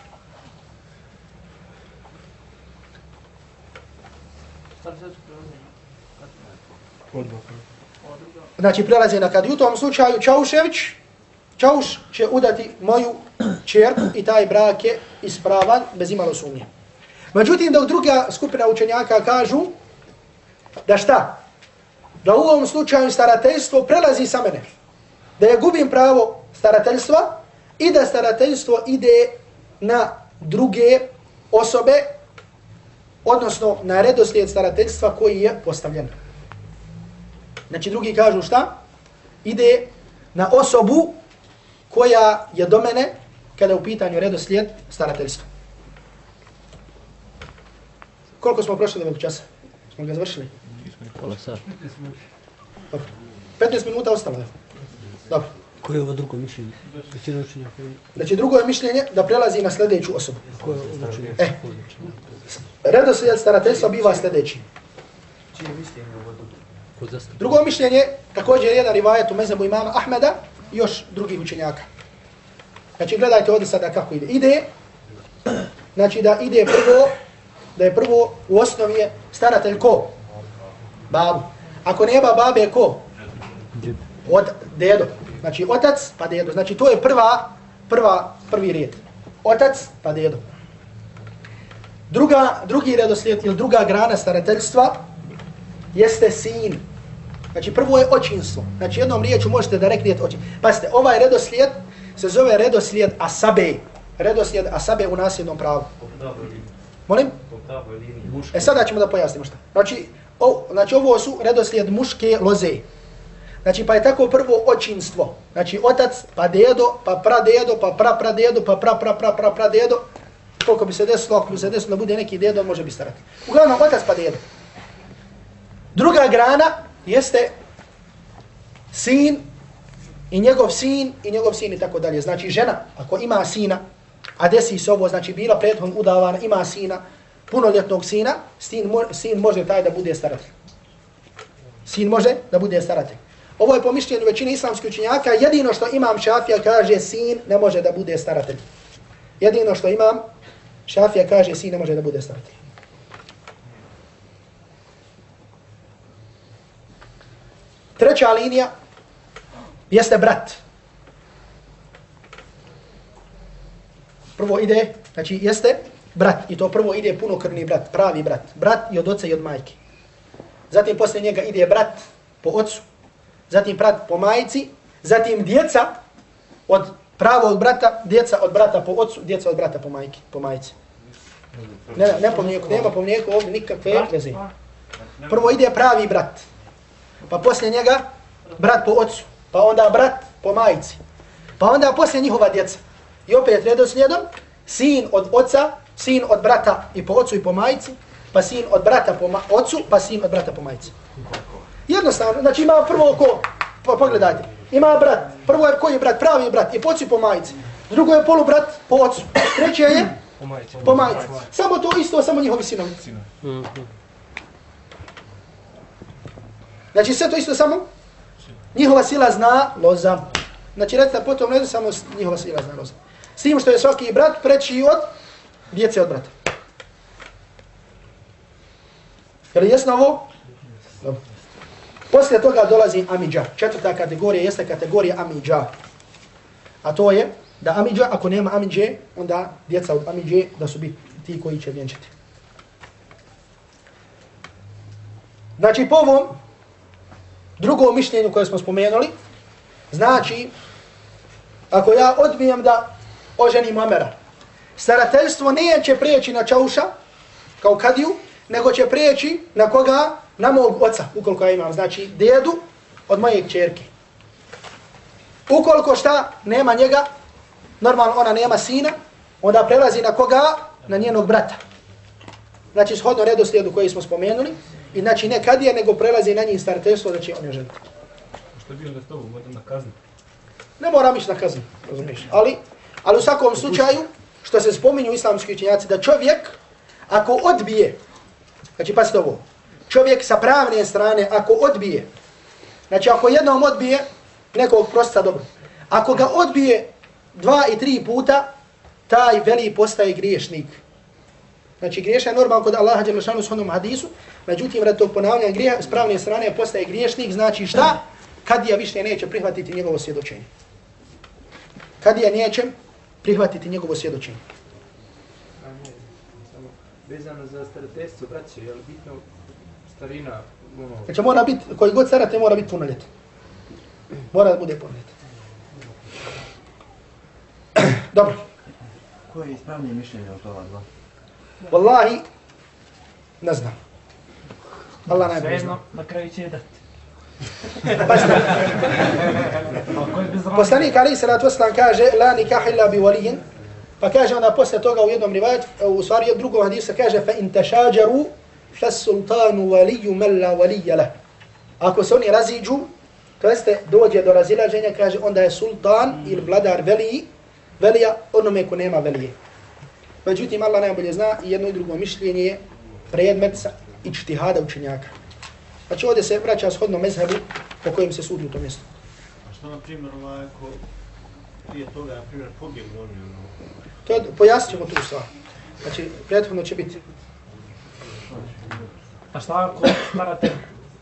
Znači, prelaze na kad. U tom slučaju Čaušević, Čauš će udati moju čerku i taj brak je ispravan bez imalo sumnje. Međutim, dok druga skupina učenjaka kažu da šta? Da u ovom slučaju starateljstvo prelazi sa mene da ja gubim pravo starateljstva i da starateljstvo ide na druge osobe, odnosno na redoslijed starateljstva koji je postavljen. Znači drugi kažu šta? Ide na osobu koja je do mene kada je u pitanju redoslijed starateljstva. Koliko smo prošli do ovog časa? Smo ga završili? Pola sata. 15 minuta ostalo je. Dobro. Koje je ovo drugo mišljenje? Većina učenja koji... Znači drugo je mišljenje da prelazi na sljedeću osobu. Koje je ovo učenje? E, redoslijed starateljstva biva sljedeći. Drugo mišljenje, također je jedan rivajet u mezebu imama Ahmeda još drugih učenjaka. Znači gledajte ovdje sada kako ide. Ide, *clears throat* znači da ide prvo, da je prvo u osnovi je staratelj ko? Babu. Ako nema babe ko? Od dedo. Znači otac pa dedo. Znači to je prva, prva, prvi red. Otac pa dedo. Druga, drugi redoslijed ili druga grana starateljstva jeste sin. Znači prvo je očinstvo. Znači jednom riječu možete da reknete očin. Pazite, ovaj redoslijed se zove redoslijed asabe. Redoslijed asabe u nasljednom pravu. Molim? E sada ćemo da pojasnimo šta. Znači, o, znači ovo su redoslijed muške loze. Znači pa je tako prvo očinstvo. Znači otac, pa dedo, pa pradedo, pa pra pradedo, pa pra pra pra pra pra dedo. Koliko bi se desilo, ako bi se desilo da bude neki dedo, može bi starati. Uglavnom otac pa dedo. Druga grana jeste sin i njegov sin i njegov sin i tako dalje. Znači žena, ako ima sina, a desi se ovo, znači bila prethodno udavana, ima sina, punoljetnog sina, sin, sin može taj da bude staratelj. Sin može da bude staratelj. Ovo je po mišljenju većine islamskih učenjaka, jedino što imam šafija kaže sin ne može da bude staratelj. Jedino što imam šafija kaže sin ne može da bude staratelj. Treća linija jeste brat. Prvo ide, znači jeste brat i to prvo ide punokrvni brat, pravi brat. Brat i od oca i od majke. zatim poslije njega ide brat po ocu, zatim brat po majici, zatim djeca od pravog brata, djeca od brata po ocu, djeca od brata po majki, po majici. Ne, ne, ne po mlijeku, nema po mlijeku ovdje nikakve veze. Prvo ide pravi brat, pa poslije njega brat po ocu, pa onda brat po majici, pa onda poslije njihova djeca. I opet redoslijedom, sin od oca, sin od brata i po ocu i po majici, pa sin od brata po ocu, pa sin od brata po majici. Jednostavno, znači ima prvo ko, po, pogledajte, ima brat, prvo je koji je brat, pravi je brat, i po ocu i po majici. Drugo je polubrat po ocu, treće je po majici. Samo to isto, samo njihovi sinovi. Znači sve to isto samo njihova sila zna loza. Znači recite potom ne samo njihova sila zna loza. S tim što je svaki brat preći od djece od brata. Je li jasno ovo? Dobro. Poslije toga dolazi Amidža. Četvrta kategorija jeste kategorija Amidža. A to je da Amidža, ako nema Amidže, onda djeca od Amidže da su biti ti koji će vjenčati. Znači po ovom Drugo mišljenje koje smo spomenuli, znači ako ja odbijem da oženim Amera, starateljstvo neće prijeći na Čauša kao kadiju, nego će prijeći na koga? Na mog oca, ukoliko ja imam, znači dedu od moje čerke. Ukoliko šta, nema njega, normalno ona nema sina, onda prelazi na koga? Na njenog brata. Znači, shodno redoslijedu koji smo spomenuli, i znači ne kadija, nego prelazi na njih starateljstvo da će on je ženiti. Što bi onda s tobom, možda na kaznu? Ne moram ići na kaznu, razumiješ. Ali, ali u svakom slučaju, što se spominju islamski učenjaci, da čovjek, ako odbije Znači, pasite ovo. Čovjek sa pravne strane, ako odbije, znači ako jednom odbije nekog prosta dobro, ako ga odbije dva i tri puta, taj veli postaje griješnik. Znači, griješan je normalno kod Allaha Đelešanu s onom hadisu, međutim, rad tog ponavljanja grija, s pravne strane postaje griješnik, znači šta? Kad ja više neće prihvatiti njegovo svjedočenje. Kad ja neće prihvatiti njegovo svjedočenje vezano za starateljstvo braće, je li bitno starina? Ono... Znači mora biti, koji god starate mora biti punoljet. Mora da bude punoljet. *clears throat* Dobro. Koje je ispravnije mišljenje od ova dva? Wallahi, ne znam. Allah najbolje zna. na kraju će dati. *laughs* Poslanik Ali Salatu Wasalam kaže, la nikah illa bi waliyin, Pa kaže ona posle toga u jednom rivajet, u stvari u drugom hadisu kaže fa in tashajaru fa sultanu waliyyu man la waliyya lah. Ako se oni raziđu, to jeste dođe do razilaženja, kaže onda je sultan ili vladar veliji, velija onome ko nema velije. Međutim, Allah najbolje zna i jedno i drugo mišljenje je predmet ičtihada učenjaka. Znači ovdje se vraća shodno mezhebu po kojem se sudi u tom mjestu. A što na primjer ovaj, ako prije toga, na primjer, pobjegli oni, ono, To pojasnit ćemo tu stvar. Znači, prethodno će biti. A šta ako starate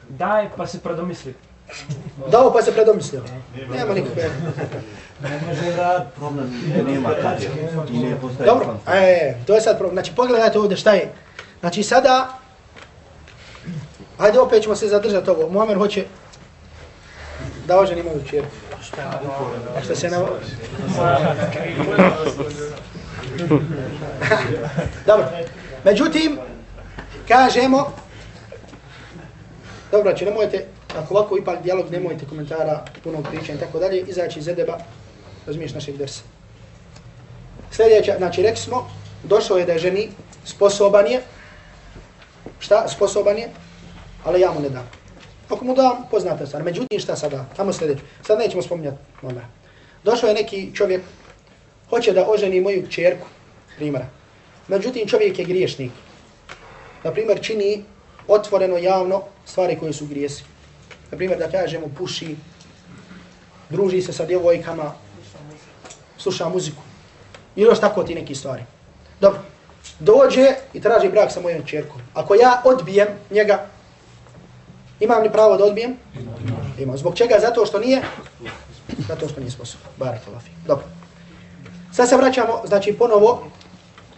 daj pa se predomisli? Dao pa se predomisli. Nema nikakve. Ne može rad, problem je, nema kad je. I ne postaje Dobro, e, to je sad problem. Znači, pogledajte ovdje šta je. Znači, sada, hajde opet ćemo se zadržati ovo. Muamer hoće da ožen moju čerku. A što se na... *laughs* Dobro. Međutim, kažemo, dobro, če nemojte, ako ovako ipak dijalog, nemojte komentara, puno pričanja i tako dalje, izaći iz edeba, razumiješ našeg dersa. Sljedeća, znači, rekli smo, došao je da je ženi sposoban je, šta, sposoban je, ali ja mu ne dam. Ako mu dam, poznate stvar. Međutim, šta sada? Tamo sljedeće. Sad nećemo spominjati. Došao je neki čovjek, hoće da oženi moju čerku, primjera. Međutim, čovjek je griješnik. Na primjer, čini otvoreno, javno stvari koje su grijesi. Na primjer, da kažemo, puši, druži se sa djevojkama, sluša muziku. Ili još tako ti neki stvari. Dobro. Dođe i traži brak sa mojom čerkom. Ako ja odbijem njega, imam li pravo da odbijem? Imam. Zbog čega? Zato što nije? Zato što nije sposoban. Barak Allah. Dobro. Sad se vraćamo, znači ponovo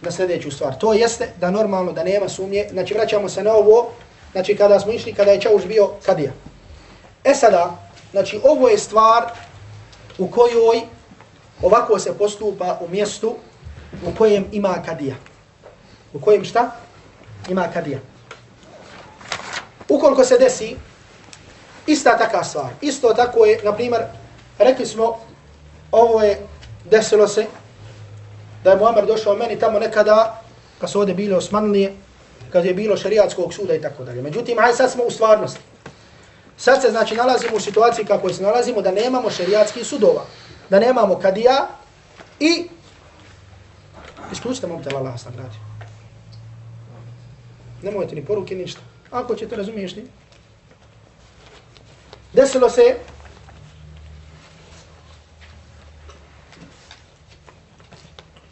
na sljedeću stvar. To jeste da normalno, da nema sumnje, znači vraćamo se na ovo znači kada smo išli, kada je Čauš bio kadija. E sada, znači ovo je stvar u kojoj ovako se postupa u mjestu u kojem ima kadija. U kojem šta? Ima kadija. Ukoliko se desi, ista taka stvar. Isto tako je, na primjer, rekli smo, ovo je desilo se, da je Muammer došao meni tamo nekada, kad su ovdje bile Osmanlije, kad je bilo šariatskog suda i tako dalje. Međutim, aj sad smo u stvarnosti. Sad se znači nalazimo u situaciji kako se nalazimo da nemamo šerijatski sudova, da nemamo kadija i isključite mobitel Allah sam radi. Nemojte ni poruke, ništa. Ako ćete razumiješ ti. Desilo se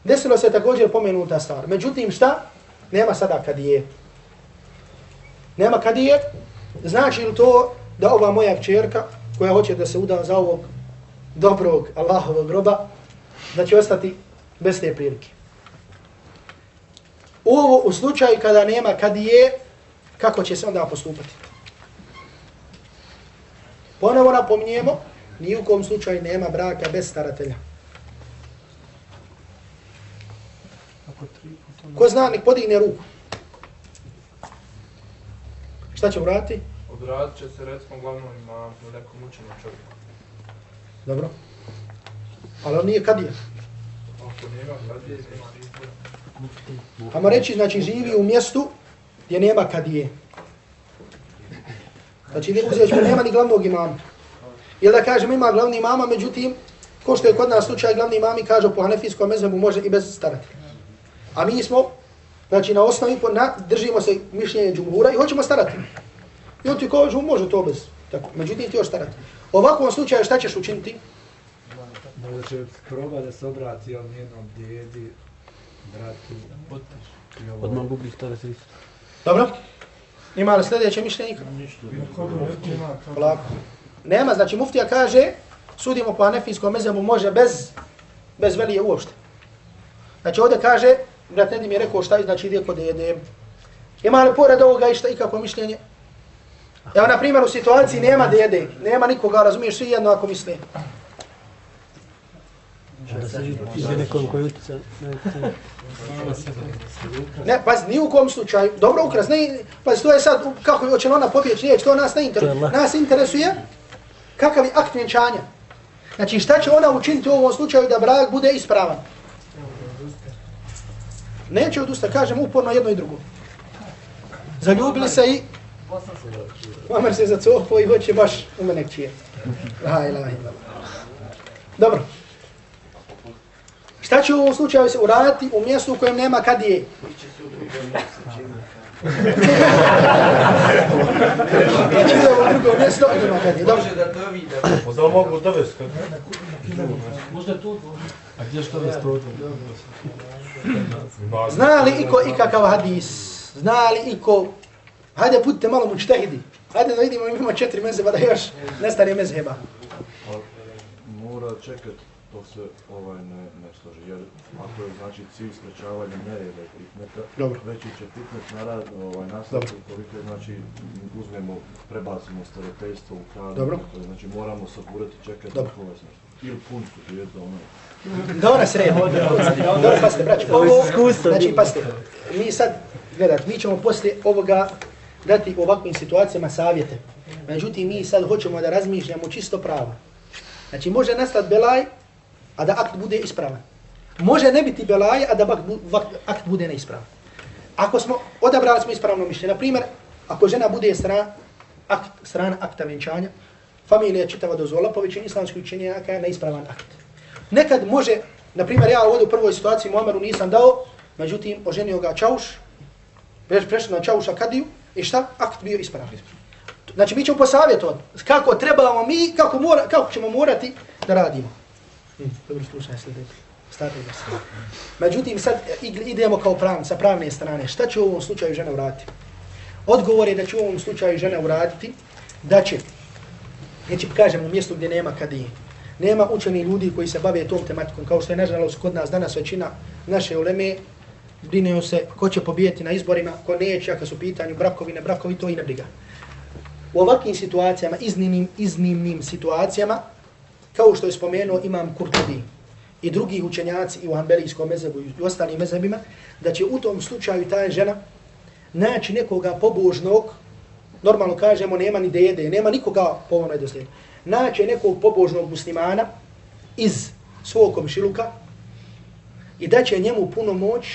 Desilo se također pomenuta stvar. Međutim, šta? Nema sada kad je. Nema kad je. Znači li to da ova moja čerka koja hoće da se uda za ovog dobrog Allahovog groba, da će ostati bez te prilike. Ovo u slučaju kada nema kad je, kako će se onda postupati? Ponovo napominjemo, ni u kom slučaju nema braka bez staratelja. Ko zna, nek podigne ruku. Šta će uraditi? Obratit će se recimo glavnom imamu, nekom učenom čovjeku. Dobro. Ali on nije kadija. Ako nema kadije, nema izbora. Hajmo reći, znači, živi u mjestu gdje nema kadije. Znači, uzet ćemo, nema ni glavnog imama. Ili da kažem, ima glavni imama, međutim, ko što je kod nas slučaj, glavni imami kažu po hanefijskom mezhebu može i bez staratelja. A mi smo, znači, na osnovi, na, držimo se mišljenje džumhura i hoćemo starati. I on ti kaže, može to bez. Tako, međutim, ti još starati. U ovakvom slučaju šta ćeš učiniti? Možda će proba da se obrati on jednom djedi, bratu, Odmah gubi isto. Dobro? Ima li sljedeće mišljenje? Polako. Nema, znači muftija kaže, sudimo po anefijskom mezebu može bez, bez velije uopšte. Znači ovdje kaže, brat Nedim je rekao šta je, znači ide kod jedne. Ima li pored ovoga išta ikako mišljenje? Evo, na primjer, u situaciji nema dede, nema nikoga, razumiješ, svi jedno ako misle. Da se koji utjeca. Ne, pazi, ni u kom slučaju. Dobro, ukras, ne, pazi, to je sad, kako hoće ona pobjeći, nije, to nas ne interesuje. Nas interesuje kakav je akt vjenčanja. Znači, šta će ona učiniti u ovom slučaju da brak bude ispravan? Neće odustati, kažem uporno jedno i drugo. Zaljubili se i Mamer se zacopo i hoće baš u mene kćije. La ilaha illallah. Dobro. Šta će u ovom slučaju se uraditi u mjestu u kojem nema kadije? Znači ide u drugo mjesto i nema kadije. Dobro. da to vidi. Da mogu dovesti. Možda tu. A gdje što vas to Zna li iko ikakav hadis? Zna li iko... Hajde budite malo mučtehidi. Hajde da vidimo, ima četiri mezheba da još nestane mezheba. Mora čekat dok se ovaj ne, ne složi, jer ako je znači cilj sprečavanja nereda i fitneta, Dobro. veći će fitnet narad ovaj, nastati ukoliko je, znači uzmemo, prebacimo starateljstvo u kradu, Dobro. dakle, znači moramo saburati čekati Dobro. ovaj znači. Ili punčku djetu, ono. Dobro, sredno. Dobro, pasite, braći. Ovo, znači, pasite, mi sad, gledat, mi ćemo poslije ovoga dati u ovakvim situacijama savjete. Međutim, mi sad hoćemo da razmišljamo čisto pravo. Znači, može nastati belaj, a da akt bude ispravan. Može ne biti belaj, a da akt bude neispravan. Ako smo, odabrali smo ispravno mišljenje, na primjer, ako žena bude strana, akt, strana akta vjenčanja, familija čitava dozvola, po većini islamskih učenjaka je neispravan akt. Nekad može, na primjer, ja ovdje u prvoj situaciji Muammeru nisam dao, međutim, oženio ga Čauš, prešao na Čauša Kadiju, i šta? Akt bio ispravan. Znači, mi ćemo posavjetovati kako trebamo mi, kako, mora, kako ćemo morati da radimo. Hm, dobro, slušaj sljedeći. Stati da se. Međutim, sad idemo kao pravn, sa pravne strane. Šta će u ovom slučaju žena uraditi? Odgovor je da će u ovom slučaju žena uraditi da će, neće kažem u mjestu gdje nema kadije, nema učeni ljudi koji se bave tom tematikom, kao što je nažalost kod nas danas većina naše uleme, brineo se ko će pobijeti na izborima, ko neće, ako su pitanju brakovi, ne brakovi, to i ne briga. U ovakvim situacijama, iznimnim, iznimnim situacijama, kao što je spomenuo imam Kurtubi i drugi učenjaci i u Hanbelijskom mezebu i u ostalim mezebima, da će u tom slučaju ta žena naći nekoga pobožnog, normalno kažemo nema ni dede, nema nikoga po onoj dosljedu, naći nekog pobožnog muslimana iz svog komšiluka i da će njemu puno moć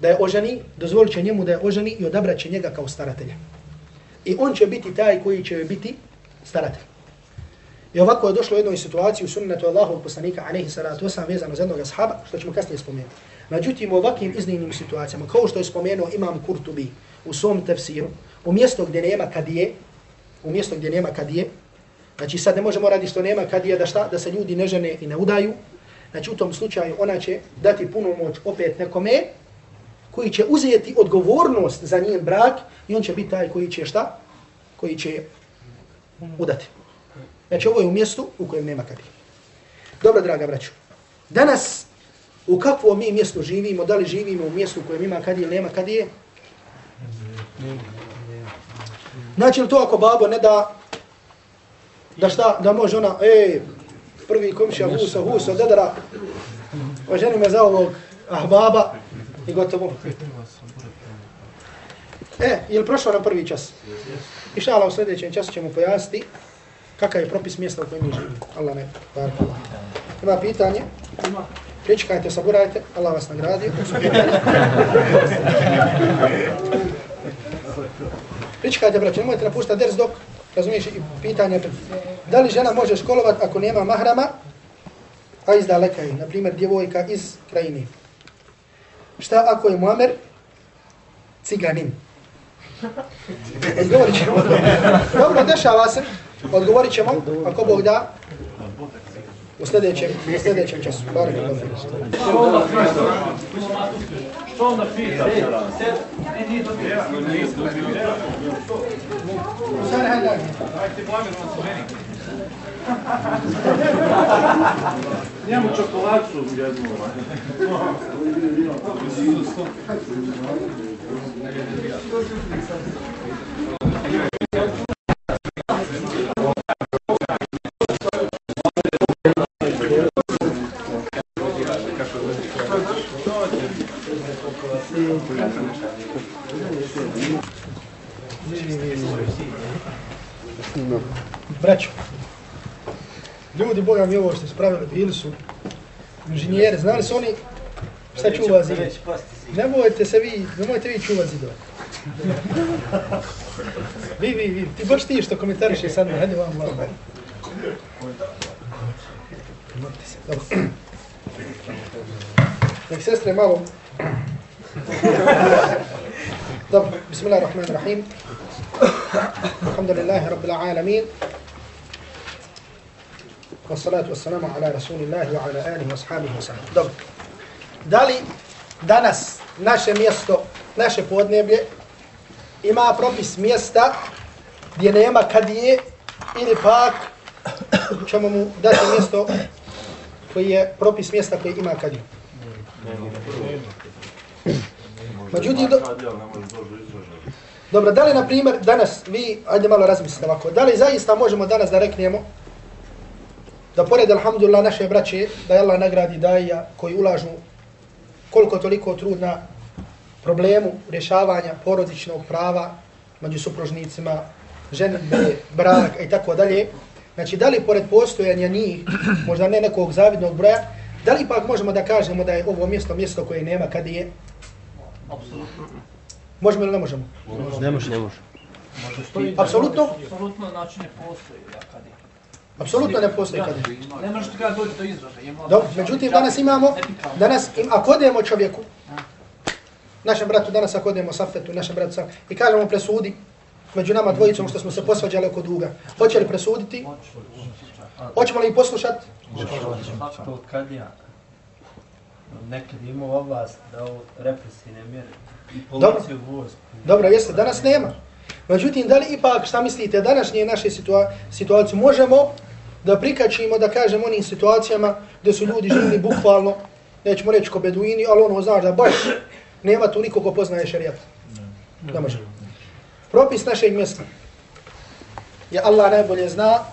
da je oženi, dozvolit će njemu da je oženi i odabrat će njega kao staratelja. I on će biti taj koji će biti staratelj. I ovako je došlo u jednoj situaciji u sunnetu Allahov poslanika, alaihi salatu wasalam, vezano za jednog ashaba, što ćemo kasnije spomenuti. Međutim, u ovakvim iznimnim situacijama, kao što je spomenuo imam Kurtubi u svom tefsiru, u mjesto gdje nema kadije, u mjesto gdje nema kadije, znači sad ne možemo raditi što nema kadije, da šta, da se ljudi ne žene i ne udaju, znači u tom slučaju ona će dati punu moć opet nekome, koji će uzeti odgovornost za njen brak i on će biti taj koji će šta? Koji će udati. Znači ovo je u mjestu u kojem nema kadije. Dobro, draga braću. Danas u kakvom mi mjestu živimo, da li živimo u mjestu u kojem ima kadije ili nema kadije? Znači li to ako babo ne da da šta, da može ona, ej, prvi komšija husa, husa, dedara, pa oženi me za ovog ahbaba i gotovo. E, je li prošao na prvi čas? I šala u sljedećem času ćemo pojasniti kakav je propis mjesta u kojem mi živimo. Allah ne, bar Allah. Ima pitanje? Ima. Pričekajte, saburajte, Allah vas nagradio. Pričekajte, braće, nemojte napuštati ders dok, razumiješ, i pitanje, da li žena može školovat ako nema mahrama, a iz daleka je, na primjer, djevojka iz krajine. Šta ako je Muamer ciganin? *laughs* Odgovorit ćemo. Dobro, dešava se. Odgovorit ćemo, ako Bog da, u sljedećem, u sljedećem času. Barak Allah. Što onda pita? Njemu čokoladu jednu. Braćo, ljudi, Boga mi ovo što su pravili, bili su inženjeri, znali su oni šta čuva zid. Ne mojte se vi, ne mojte vi čuva zidova. Vi, vi, vi, ti baš ti što komentariš je sad, hajde vam malo. Dobro. Nek sestre malo. Dobro, bismillahirrahmanirrahim. Alhamdulillahi rabbil alamin. Wa salatu wa salamu ala rasulillahi wa ala alihi wa sahabihi wa sahabihi. Dobro. Da li danas naše mjesto, naše podneblje, ima propis mjesta gdje nema kadije ili pak ćemo mu dati mjesto koji je propis mjesta koji ima kadiju. Međutim, do... Dobro, da li, na primjer, danas, vi, ajde malo razmislite ovako, da li zaista možemo danas da reknemo da pored, alhamdulillah, naše braće, da je Allah nagradi daja koji ulažu koliko toliko trud na problemu rješavanja porodičnog prava među supružnicima, ženbe, brak i tako dalje. Znači, da li pored postojanja njih, možda ne nekog zavidnog broja, da li ipak možemo da kažemo da je ovo mjesto mjesto koje nema kad je Apsolutno. Možemo ili ne možemo? Ne može. Ne može. Apsolutno? Apsolutno znači ne postoji da kad je. Apsolutno ne postoji kad je. Ne možeš ti kada dođe do izraža. Dobro, međutim danas imamo, danas im, ako odemo čovjeku, našem bratu danas ako odemo safetu, našem bratu sam, i kažemo presudi, među nama dvojicom što smo se posvađali oko duga, hoće li presuditi? Hoćemo li poslušati? To kad ja nekad imao vlast da represivne mjere i policiju vojsku. Dobro, jeste, danas nema. Međutim, da li ipak, šta mislite, današnje naše situa situacije možemo da prikačimo, da kažemo onim situacijama gdje su ljudi živili bukvalno, nećemo reći ko beduini, ali ono znaš da baš nema tu niko ko poznaje šerijat. Ne može. Propis našeg mjesta je Allah najbolje zna,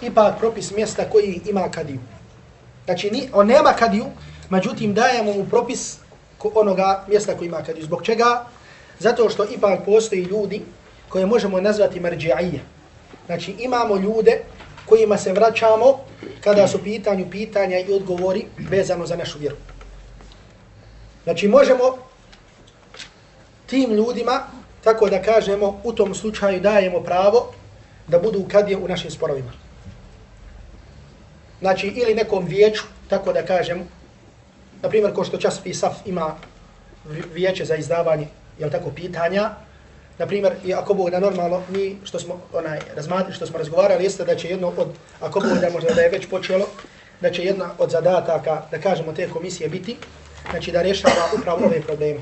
ipak propis mjesta koji ima kadiju. Znači, ni, on nema kadiju, međutim dajemo mu propis onoga mjesta koji ima kadiju. Zbog čega? Zato što ipak postoji ljudi koje možemo nazvati marđi'ije. Znači, imamo ljude kojima se vraćamo kada su pitanju pitanja i odgovori vezano za našu vjeru. Znači, možemo tim ljudima, tako da kažemo, u tom slučaju dajemo pravo da budu kadije u našim sporovima. Znači, ili nekom vijeću, tako da kažemo, na primjer, ko što časopis SAF ima vijeće za izdavanje, jel tako, pitanja, na primjer, i ako Bog da normalno, mi što smo onaj razmatri, što smo razgovarali, jeste da će jedno od, ako Bog da možda da je već počelo, da će jedna od zadataka, da kažemo, te komisije biti, znači da rješava upravo ove probleme.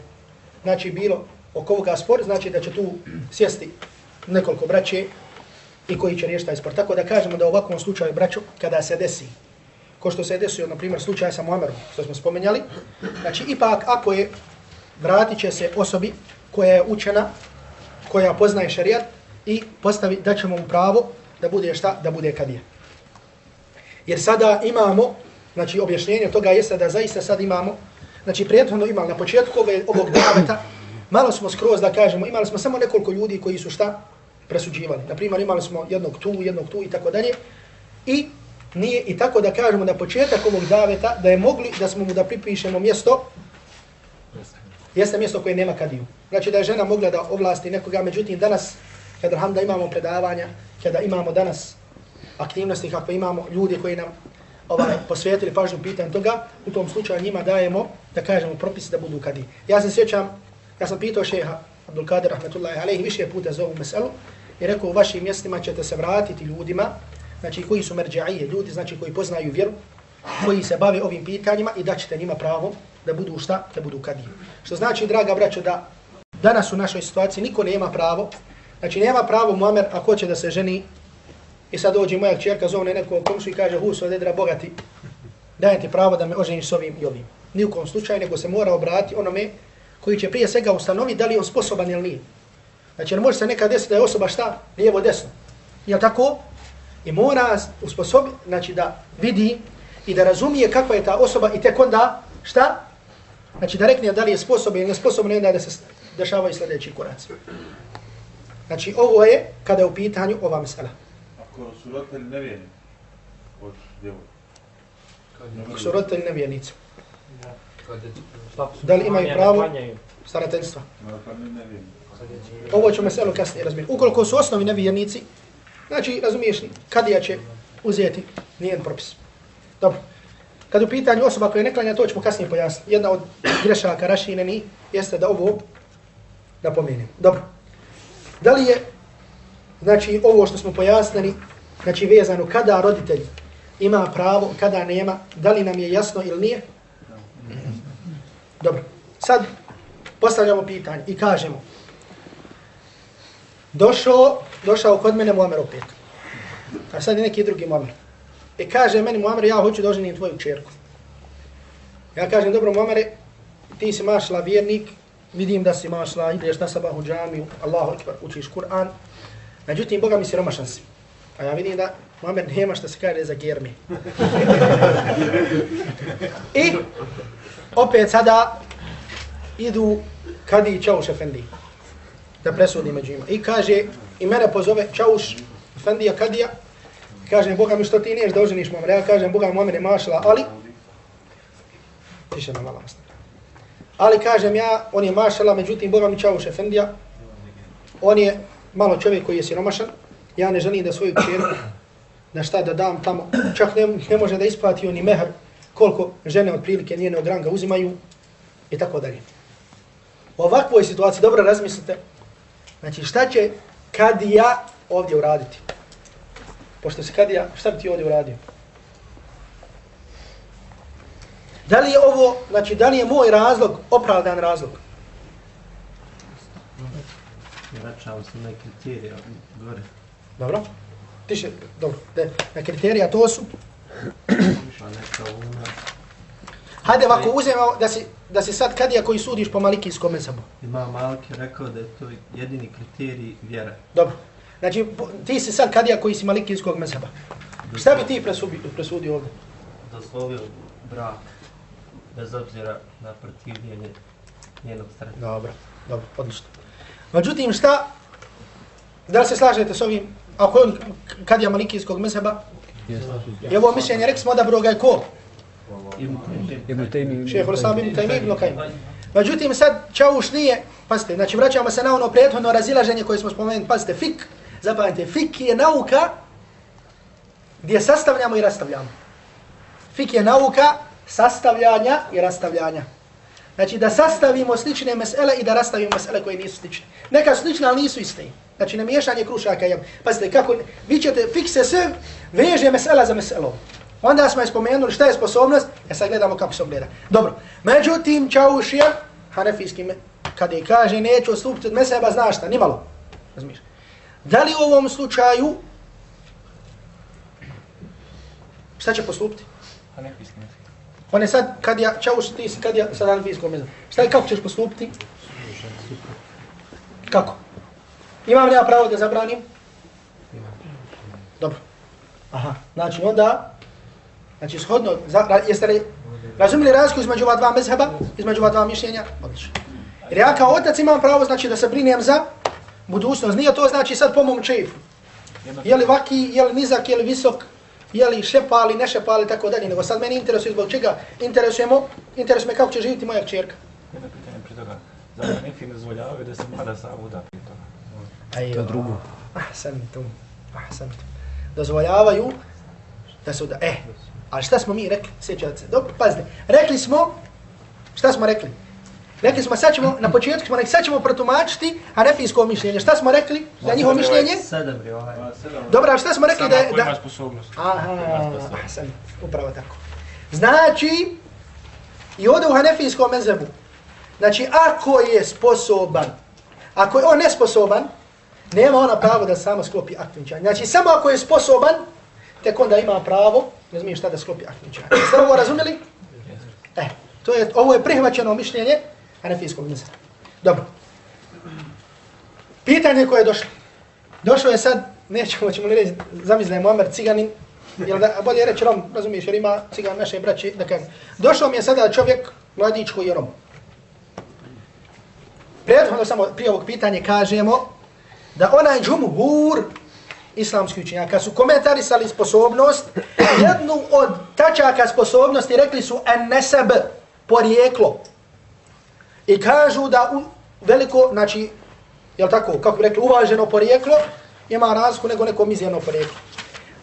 Znači, bilo oko ovoga spor, znači da će tu sjesti nekoliko braće i koji će riješiti taj spor. Tako da kažemo da u ovakvom slučaju, braćo, kada se desi, ko što se desio, na primjer, slučaj sa Muamerom, što smo spomenjali, znači ipak ako je, vratit će se osobi koja je učena, koja poznaje šarijat i postavi da ćemo mu pravo da bude šta? Da bude kadija. Jer sada imamo, znači objašnjenje toga jeste da zaista sad imamo, znači prijetno imali na početku ove, ovog daveta, malo smo skroz da kažemo, imali smo samo nekoliko ljudi koji su šta? Presuđivali. Na primjer, imali smo jednog tu, jednog tu i tako dalje. I nije i tako da kažemo da početak ovog daveta, da je mogli da smo mu da pripišemo mjesto, jeste mjesto koje nema kadiju. Znači da je žena mogla da ovlasti nekoga, međutim danas, kada alhamda imamo predavanja, kada imamo danas aktivnosti, kako imamo ljudi koji nam ovaj, posvetili pažnju pitanju toga, u tom slučaju njima dajemo, da kažemo, propis da budu kadi. Ja se sjećam, ja sam pitao šeha Abdul Kadir Rahmetullahi alaihi više puta za ovu meselu i rekao u vašim mjestima ćete se vratiti ljudima, znači koji su merđaije, ljudi znači koji poznaju vjeru, koji se bave ovim pitanjima i daćete njima pravo da budu šta? Da budu kadije. Što znači, draga braćo, da danas u našoj situaciji niko nema pravo, znači nema pravo Muamer ako će da se ženi i sad dođe moja čerka zovne nekog komšu i kaže Huso, dedra bogati, dajem ti pravo da me oženiš s ovim i ovim. Nijukom slučaju, nego se mora obrati onome koji će prije svega ustanoviti da li je on sposoban ili nije. Znači, ne može se nekad desiti da je osoba šta? Lijevo, desno. Je tako? I mora usposobiti, znači da vidi i da razumije kakva je ta osoba i tek onda, šta? Znači da rekne da li je sposoban ili nesposoban i onda da se dešavaju sljedeći koraci. Znači ovo je kada je u pitanju ova mesela. Ako su roditelji nevijeni od djevojka? Ako su roditelji nevijenici. Da li imaju pravo starateljstva? Ovo ću meselo kasnije razmijeniti. Ukoliko su osnovi nevijenici, znači razumiješ kad ja će uzeti nijen propis. Dobro. Kad u pitanju osoba koja ne klanja, to ćemo kasnije pojasniti. Jedna od grešaka rašineni jeste da ovo napomenem. Dobro. Da li je, znači, ovo što smo pojasnili, znači vezano kada roditelj ima pravo, kada nema, da li nam je jasno ili nije? Dobro. Sad postavljamo pitanje i kažemo. Došao, došao kod mene Muamer opet. A sad je neki drugi Muamer. I kaže meni Muamer, ja hoću da oženim tvoju čerku. Ja kažem, dobro Muamere, ti si mašla vjernik, vidim da si mašla, ideš na sabahu džamiju, Allahu ekber, učiš Kur'an. Međutim, Boga mi si romašan si. A ja vidim da Muammer nema što se kaže za germi. I opet sada idu kadi Čauš Efendi da presudi među ima. I kaže, i mene pozove Čauš Efendija Kadija, kaže, Boga mi što ti niješ da oženiš Muammer. Ja kažem, Boga mi je mašla, ali, tiše na malo ostane. Ali kažem ja, on je mašala, međutim, Boga mi Čauš Efendija, on je malo čovjek koji je siromašan, ja ne želim da svoju čeru, na šta da dam tamo, čak ne, ne može da isplati oni mehar, koliko žene od prilike njene od ranga uzimaju, i tako dalje. U ovakvoj situaciji, dobro razmislite, znači šta će kadija ovdje uraditi? Pošto se kadija, šta bi ti ovdje uradio? Da li je ovo, znači da li je moj razlog opravdan razlog? Vraćamo se na kriterije gore. Dobro. Tiše, dobro. De, na kriterija to su? Hajde ovako uzmemo da si, da si sad kadija koji sudiš po malikijskom mezabu. Ima Malki rekao da je to jedini kriterij vjera. Dobro. Znači, ti si sad kadija koji si malikijskog mezaba. Šta bi ti presudio, presudio ovdje? Dozvolio brak bez obzira na protivljenje njenog strana. Dobro, dobro, odlično. Međutim, šta, da li se slažete s ovim, ako je on kadija malikijskog mezaba, je ovo mišljenje, rekli smo da broga je ko? Ibn Taymi. Šeho Islam ibn Taymi ibn Kajim. Međutim, sad Čauš nije, pazite, znači vraćamo se na ono prethodno razilaženje koje smo spomenuli, pazite, fik, zapamajte, fik je nauka gdje sastavljamo i rastavljamo. Fik je nauka sastavljanja i rastavljanja. Znači da sastavimo slične mesele i da rastavimo mesele koje nisu slične. Neka slična, slične, ali nisu iste. Znači namiješanje krušaka krušaka. Jam. Pazite, kako, vi ćete, fikse sve veže mesela za meselom. Onda smo je spomenuli šta je sposobnost, ja sad gledamo kako se ogleda. Dobro, međutim, Čaušija, hanefijski, me, kada je kaže neću odstupiti od meseba, znaš šta, nimalo. Razmiš. Da li u ovom slučaju, šta će postupiti? Hanefijski mezheb. On je sad, kad ja, Čauš, ti si kad ja sad anfijskom ne znam. Šta je, kako ćeš postupiti? Kako? Imam li ja pravo da zabranim? Dobro. Aha, znači onda, znači shodno, za, jeste li razumili razliku između ova dva mezheba, između ova dva mišljenja? Odlično. Jer ja kao otac imam pravo, znači da se brinem za budućnost. Nije to znači sad po mom čefu. Je li vaki, je li nizak, je li visok, je li šepa, ali ne šepa, ali tako dalje. Nego sad meni interesuje zbog čega interesujemo, interesuje me kako će živjeti moja kćerka. Jedno pitanje prije toga. Zar Hanefi ne dozvoljavaju da se mlada sama uda prije toga? Aj, To drugo. Ah, sam tu. Ah, sam tu. Dozvoljavaju da se uda. E, ali šta smo mi rekli? Sjećate se. Dobro, pazite. Rekli smo, šta smo rekli? Rekli smo, sad ćemo, na početku smo rekli, sad ćemo protumačiti hanefijsko mišljenje. Šta smo rekli za njihovo mišljenje? Sedam rivaja. Dobro, ali šta smo rekli da... Samo ako da... ima sposobnost. Aha, ah, sam, upravo tako. Znači, i ovdje u hanefijskom mezebu, znači ako je sposoban, ako je on nesposoban, nema ona pravo da samo sklopi akt vjenčanja. Znači, samo ako je sposoban, tek onda ima pravo, ne zmijem šta da sklopi akt vjenčanja. Ste ovo razumjeli? E, to je, ovo je prihvaćeno mišljenje hanefijskog mezeba. Dobro. Pitanje koje je došlo. Došlo je sad, nećemo, ćemo li reći, zamisli da je Muammer ciganin, Jel da, bolje reći Rom, razumiješ, jer ima cigan naše braće, da kažem. Došao mi je sada čovjek, mladić koji je Rom. Prethodno samo prije ovog pitanja kažemo da onaj džumhur islamski učenjaka su komentarisali sposobnost, jednu od tačaka sposobnosti rekli su en neseb, porijeklo. I kažu da un, veliko, znači, jel tako, kako bi rekli, uvaženo porijeklo, ima razliku nego neko mizijeno porijeklo.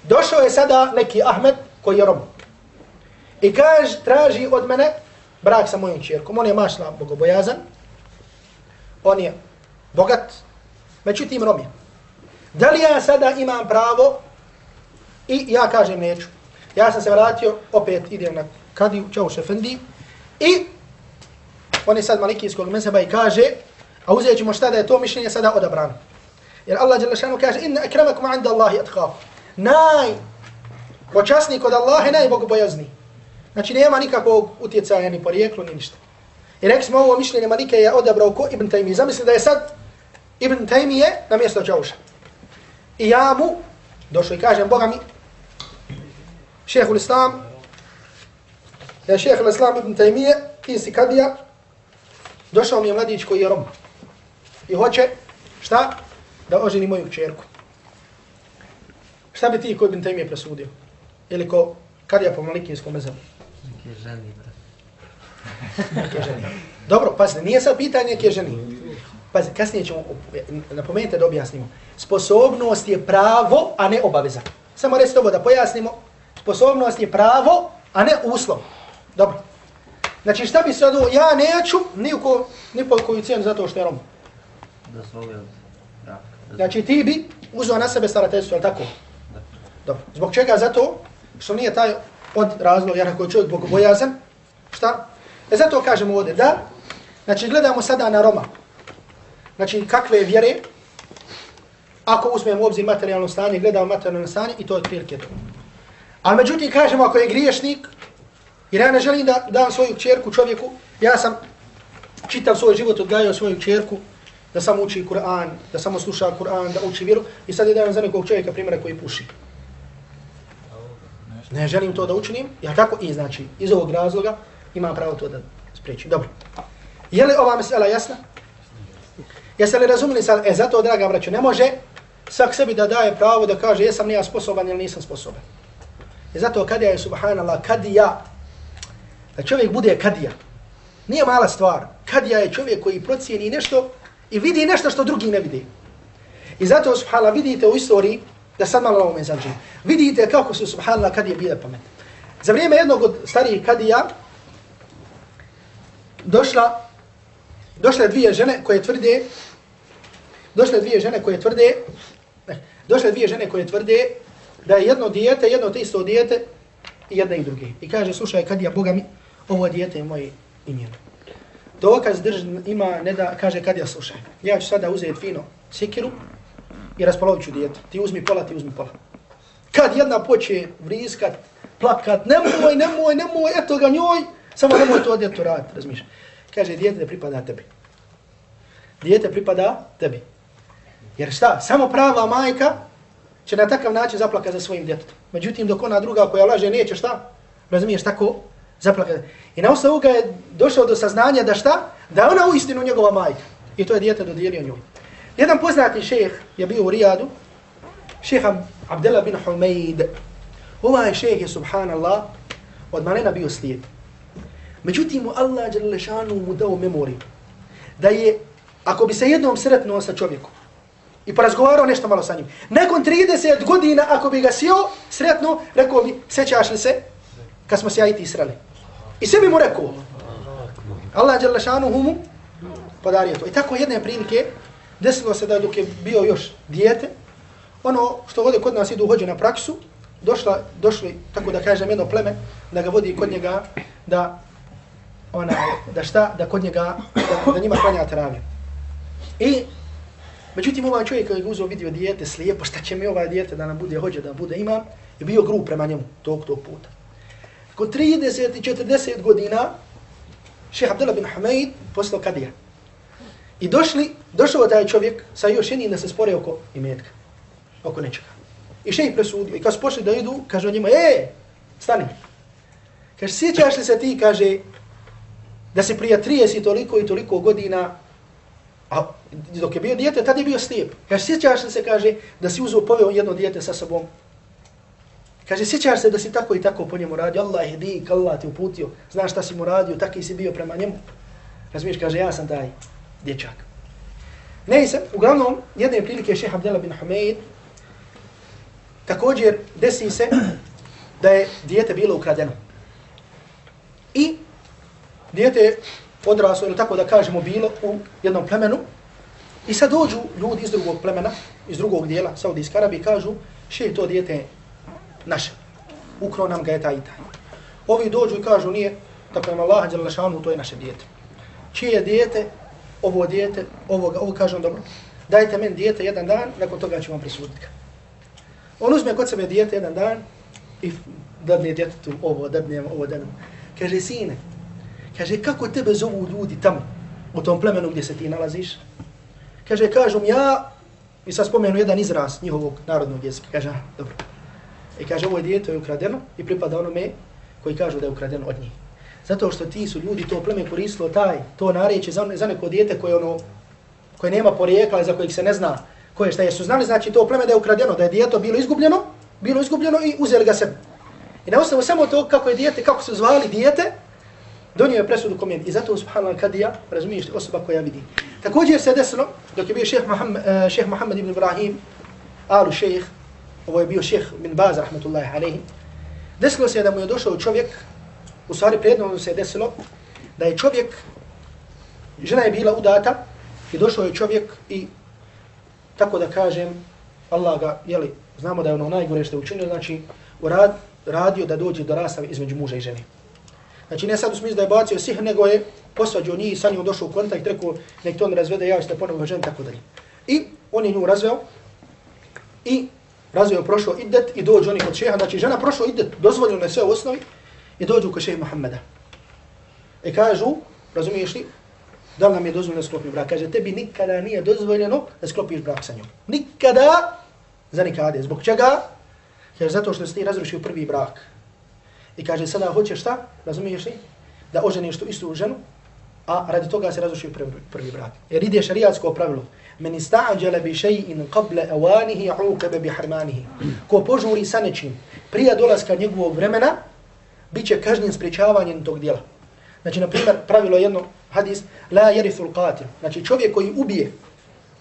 Došao je sada neki Ahmed koji je Rom. I kaže, traži od mene brak sa mojom čirkom. On je mašla bogobojazan. On je bogat. Međutim, Rom je. Da li ja sada imam pravo i ja kažem neću. Ja sam se vratio, opet idem na kadiju, čao šefendi. I on je sad malikijskog mezheba i kaže, a uzet ćemo šta da je to mišljenje sada odabrano. Jer Allah Đelešanu kaže, inna akramakum anda Allahi atqafu naj počasni kod Allaha, najbogobojazniji. Znači nema nikakvog utjecaja ni porijeklu ni ništa. I rekli smo ovo mišljenje Malike je odabrao ko Ibn Taymi. Zamisli da je sad Ibn Taymi je na mjesto Čauša. I ja mu došao i kažem, Boga mi, šehhul Islam, ja šehhul Islam Ibn Taymi ti si kadija, došao mi je mladić koji je Rom. I hoće, šta? Da oženi moju čerku. Šta bi ti ko Ibn Taymi je presudio? Ili ko kadija po malikijskom mezabu? Neke ženi. Neke ženi. Dobro, pazite, nije sad pitanje neke ženi. Pazite, kasnije ćemo, napomenite da objasnimo. Sposobnost je pravo, a ne obaveza. Samo recite ovo da pojasnimo. Sposobnost je pravo, a ne uslov. Dobro. Znači šta bi sad ovo, ja neću ni, u ko, ni po koju cijenu zato što je Rom. Dozvolio brak. Znači ti bi uzeo na sebe starateljstvo, je li tako? Dobro. Zbog čega? Zato što nije taj od razloga, jer ako je čovjek bogobojazan, šta? E zato kažemo ovdje da, znači gledamo sada na Roma. Znači kakve je vjere, ako uzmemo u obzir materijalno stanje, gledamo materijalno stanje i to je otprilike to. Ali međutim kažemo ako je griješnik, Jer ja ne želim da dam svoju čerku čovjeku, ja sam čitav svoj život odgajao svoju čerku, da samo uči Kur'an, da samo sluša Kur'an, da uči vjeru, i sad je dajem za nekog čovjeka primjera koji puši. Ne želim to da učinim, ja kako i znači, iz ovog razloga imam pravo to da spriječim. Dobro. Je li ova mesela jasna? Jeste li razumili sad? E, zato, draga braćo, ne može svak sebi da daje pravo da kaže jesam li ja sposoban ili nisam sposoban. I zato kadija je, subhanallah, kadija, da čovjek bude kadija, nije mala stvar. Kadija je čovjek koji procijeni nešto i vidi nešto što drugi ne vidi. I zato, subhanallah, vidite u istoriji, da sad malo ovome zađem, vidite kako su, subhanallah, kadije bile pamet. Za vrijeme jednog od starijih kadija, došla, došle dvije žene koje tvrde, došle dvije žene koje tvrde, ne, došle dvije žene koje tvrde da je jedno dijete, jedno te isto dijete i jedna i druge. I kaže, slušaj, kad ja, Boga mi, ovo dijete je moje ime. Dokaz drž ima, ne da, kaže, kad ja, slušaj, ja ću sada uzeti fino sikiru i raspolovit ću dijete. Ti uzmi pola, ti uzmi pola. Kad jedna poče vriskat, plakat, nemoj, nemoj, nemoj, eto ga njoj, samo nemoj to djetu raditi, razmišljaj. Kaže, dijete ne pripada tebi. Dijete pripada tebi. Jer šta? Samo prava majka će na takav način zaplaka za svojim djetetom. Međutim, dok ona druga koja laže neće šta? Razumiješ tako? Zaplakala. I na osnovu ga je došao do saznanja da šta? Da ona u istinu njegova majka. I to je dijete dodijelio njoj. Jedan poznati šejh je bio u Rijadu. Šeha Abdullah bin Humeid. Ovaj šejh je, subhanallah, od malena bio slijed. Međutim, Allah Đalešanu mu dao memoriju. Da je, ako bi se jednom sretnuo sa čovjekom, i porazgovarao nešto malo sa njim. Nakon 30 godina, ako bi ga sio sretno, rekao bi, sećaš li se, kad smo se ja i ti sreli. I sve bi mu rekao. Allah je lešanu humu podario to. I tako jedne prilike, desilo se da dok je bio još dijete, ono što ovdje kod nas idu hođe na praksu, došla, došli, tako da kažem, jedno pleme, da ga vodi kod njega, da, ona, da šta, da kod njega, da, da njima klanja teraviju. I Međutim, ovaj čovjek koji je uzeo vidio dijete slijepo, šta će mi ovaj dijete da nam bude hođe, da bude imam, je bio grub prema njemu tog, tog puta. Kod 30 i 40 godina, šeha Abdullah bin Hamaid postao kadija. I došli, došao taj čovjek sa još jednim da se spore oko imetka, oko nečega. I še ih presudio. I kad su pošli da idu, kaže on njima, e, stani. Kaže, sjećaš li se ti, kaže, da si prija 30 toliko i toliko godina A dok je bio dijete, tad je bio slijep. Kaže, sjećaš li se, kaže, da si uzeo, poveo jedno dijete sa sobom. Kaže, sjećaš se da si tako i tako po njemu radio. Allah je dik, Allah te uputio. Znaš šta si mu radio, taki si bio prema njemu. Razumiješ, kaže, ja sam taj dječak. Ne se, uglavnom, jedne prilike šeha Abdela bin Humeid, također desi se da je dijete bilo ukradeno. I dijete odraslo, ili tako da kažemo, bilo u jednom plemenu. I sad dođu ljudi iz drugog plemena, iz drugog dijela Saudijske Arabije i kažu, še to dijete naše. Ukro nam ga je taj i taj. Ovi dođu i kažu, nije, tako nam Allah, Đalešanu, to je naše dijete. Čije je dijete, ovo dijete, ovo, ovo kažem dobro, dajte meni dijete jedan dan, nakon toga ću vam presuditi. On uzme kod sebe dijete jedan dan i dadne djetetu ovo, dadne ovo, dadne. Kaže, sine, Kaže, kako tebe zovu ljudi tamo, u tom plemenu gdje se ti nalaziš? Kaže, kažu ja, i sad spomenu jedan izraz njihovog narodnog jezika. Kaže, dobro. I kaže, ovo je dijete je ukradeno i pripada onome koji kažu da je ukradeno od njih. Zato što ti su ljudi to pleme koristilo taj, to nareće za, za neko dijete koje ono, koje nema porijekla, za kojih se ne zna koje šta jesu znali, znači to pleme da je ukradeno, da je dijete bilo izgubljeno, bilo izgubljeno i uzeli ga sebi. I na osnovu samo to kako je dijete, kako su zvali dijete, donio je presudu komijen. I zato, subhanallah, kadija, razumiješ, osoba koja vidi. Također se desilo, dok je bio šeheh Muhammed, šeheh Muhammed ibn Ibrahim, alu šeheh, ovo je bio šeheh bin Baz, rahmatullahi alaihi, desilo se da mu je došao čovjek, u stvari prijedno se je desilo, da je čovjek, žena je bila udata, i došao je čovjek i, tako da kažem, Allah ga, jeli, znamo da je ono najgore što je učinio, znači, urad, radio da dođe do rastave između muža i žene. Znači ne sad u smislu da je bacio sih, nego je posvađao njih i sa njom došao u kontakt, rekao nek to ne razvede, ja ćete ponovno žen, tako dalje. I on je nju razveo i razveo prošao idet i dođe oni kod šeha, znači žena prošao idet, dozvoljeno je sve u osnovi i dođu kod šeha Muhammeda. I kažu, razumiješ li, da li nam je dozvoljeno da sklopi brak? Kaže, tebi nikada nije dozvoljeno da sklopiš brak sa njom. Nikada za nikade. Zbog čega? Kaže, zato što si ti razrušio prvi brak. I kaže, sada hoćeš šta? Razumiješ li? Da oženiš tu istu ženu, a radi toga se razrušio prvi, prvi brak. Jer ide šarijatsko pravilo. Men ista'đele bi šeji'in qable awanihi uqebe bi harmanihi. Ko požuri sa nečim prije dolaska njegovog vremena, bit će kažnjen spriječavanjem tog dijela. Znači, na primjer, pravilo jedno hadis, la jerithul qatil. Znači, čovjek koji ubije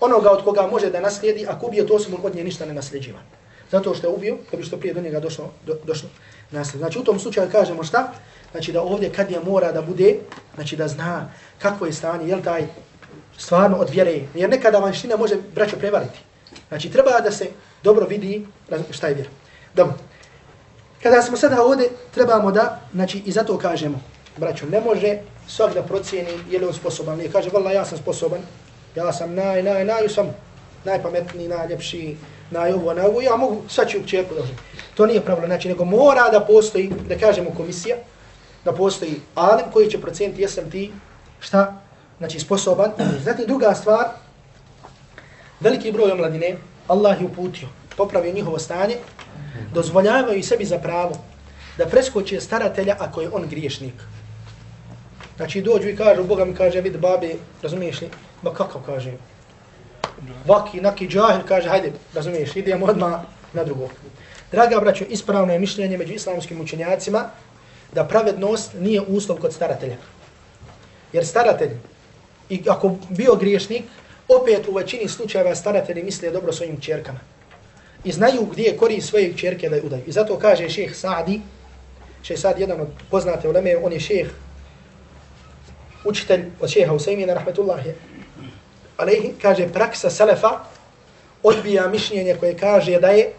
onoga od koga može da naslijedi, ako ubije to mu od nje ništa ne nasljeđiva. Zato što je ubio, da bi što prije do njega došlo, do, došlo naslijed. Znači, u tom slučaju kažemo šta? Znači, da ovdje kad je mora da bude, znači da zna kakvo je stanje, jel taj stvarno od vjere. Jer nekada vanština može braćo prevariti. Znači, treba da se dobro vidi šta je vjera. Dobro. Kada smo sada ovdje, trebamo da, znači, i zato kažemo, braćo, ne može svak da procijeni je li on sposoban. Ne kaže, vala, ja sam sposoban, ja sam naj, naj, naj, sam najpametniji, najljepši, naj ovo, naj ovo, ja mogu sad ću čerku da To nije pravilo, znači, nego mora da postoji, da kažemo komisija, da postoji alim koji će procijeniti jesam ti, šta, znači, sposoban. Zatim druga stvar, veliki broj omladine, Allah je uputio, popravio njihovo stanje, dozvoljavaju i sebi za pravo da preskoče staratelja ako je on griješnik. Znači dođu i kažu, Boga mi kaže, vid babi, razumiješ li? Ba kakav kaže? Vaki, naki džahil kaže, hajde, razumiješ, idemo odmah na drugo. Draga braćo, ispravno je mišljenje među islamskim učenjacima da pravednost nije uslov kod staratelja. Jer staratelj, i ako bio griješnik, opet u većini slučajeva staratelji misle dobro svojim čerkama. I znaju gdje kori svoje čerke da je udaju. I zato kaže šeheh Sa'di, šeheh Sa'di jedan od poznate uleme, on je šeheh učitelj od šeha Usaimina, rahmetullahi, alaihi, kaže praksa Selefa odbija mišljenje koje kaže da je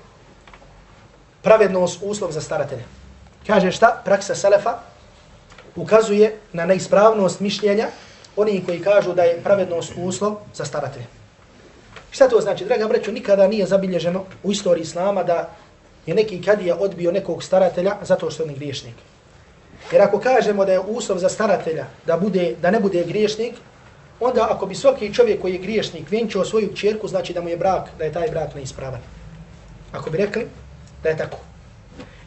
pravednost uslov za staratelja. Kaže šta? Praksa Selefa ukazuje na neispravnost mišljenja oni koji kažu da je pravednost uslov za staratelja. Šta to znači? Draga breću, nikada nije zabilježeno u istoriji Islama da je neki kadija odbio nekog staratelja zato što je on griješnik. Jer ako kažemo da je uslov za staratelja da, bude, da ne bude griješnik, onda ako bi svaki čovjek koji je griješnik vjenčao svoju čerku, znači da mu je brak, da je taj brak neispravan. Ako bi rekli da je tako.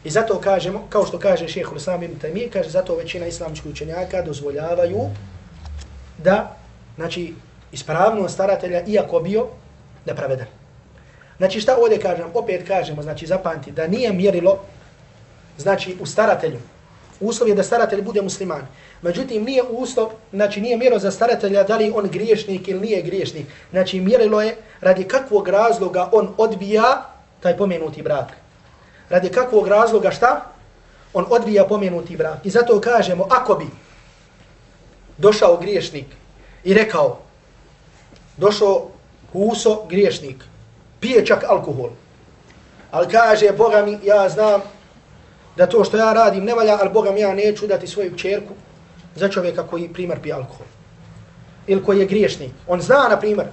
I zato kažemo, kao što kaže šeho Islam ibn Taymi, kaže zato većina islamskih učenjaka dozvoljavaju da, znači, ispravno staratelja, iako bio nepravedan. Znači šta ovdje kažem, opet kažemo, znači zapamti, da nije mjerilo, znači u staratelju, Uslov je da staratelj bude musliman. Međutim, nije uslov, znači nije mjero za staratelja da li on griješnik ili nije griješnik. Znači mjerilo je radi kakvog razloga on odbija taj pomenuti brak. Radi kakvog razloga šta? On odbija pomenuti brak. I zato kažemo, ako bi došao griješnik i rekao, došao Huso griješnik, pije čak alkohol, ali kaže, Boga mi, ja znam da to što ja radim ne valja, ali Boga mi ja neću dati svoju čerku za čovjeka koji primar pije alkohol. Ili koji je griješnik. On zna, na primjer,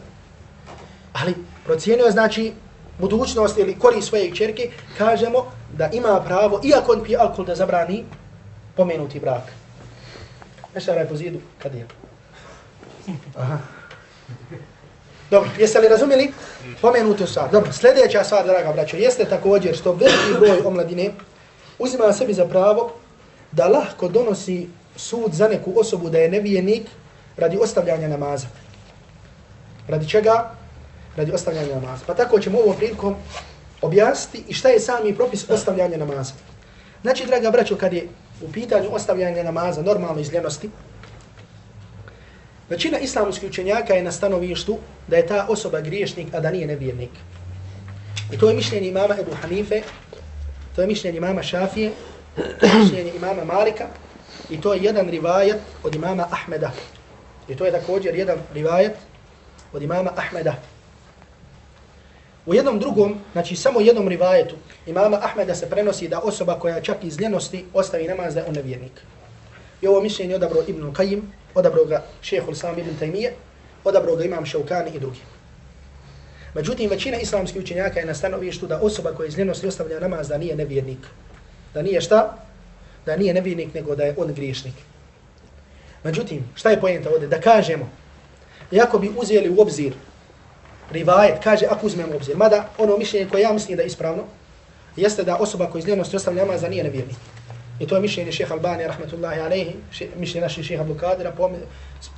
ali procijenio znači budućnost ili kori svoje čerke, kažemo da ima pravo, iako on pije alkohol, da zabrani pomenuti brak. Nešto raj po zidu, kad je? Aha. Dobro, jeste li razumjeli? Pomenuti stvar. Dobro, sljedeća stvar, draga braćo, jeste također što veliki broj omladine, uzima sebi za pravo da lahko donosi sud za neku osobu da je nevijenik radi ostavljanja namaza. Radi čega? Radi ostavljanja namaza. Pa tako ćemo ovom prilikom objasniti i šta je sami propis ostavljanja namaza. Znači, draga braćo, kad je u pitanju ostavljanja namaza normalno izljenosti, većina islamskih učenjaka je na stanovištu da je ta osoba griješnik, a da nije nevjernik. I to je mišljenje imama Ebu Hanife To je mišljenje imama Šafije, to je mišljenje imama Malika i to je jedan rivajet od imama Ahmeda. I to je također jedan rivajet od imama Ahmeda. U jednom drugom, znači samo jednom rivajetu, imama Ahmeda se prenosi da osoba koja čak iz ljenosti ostavi namaz da je on nevjernik. I ovo mišljenje odabro Ibn Qajim, odabro ga šeho Islam Ibn Taymiye, odabro ga imam Šaukani i drugi. Međutim, većina islamskih učenjaka je na stanovištu da osoba koja iz ljenosti ostavlja namaz da nije nevjernik. Da nije šta? da nije nevjernik, nego da je on griješnik. Međutim, šta je pojenta ovdje? Da kažemo, jako bi uzeli u obzir rivajet, kaže ako uzmemo u obzir, mada ono mišljenje koje ja mislim da je ispravno, jeste da osoba koja iz njenosti ostavlja namaz da nije nevjernik. I to je mišljenje šeha Albani, rahmetullahi alaihi, mišljenje naših šeha Abdulkadira,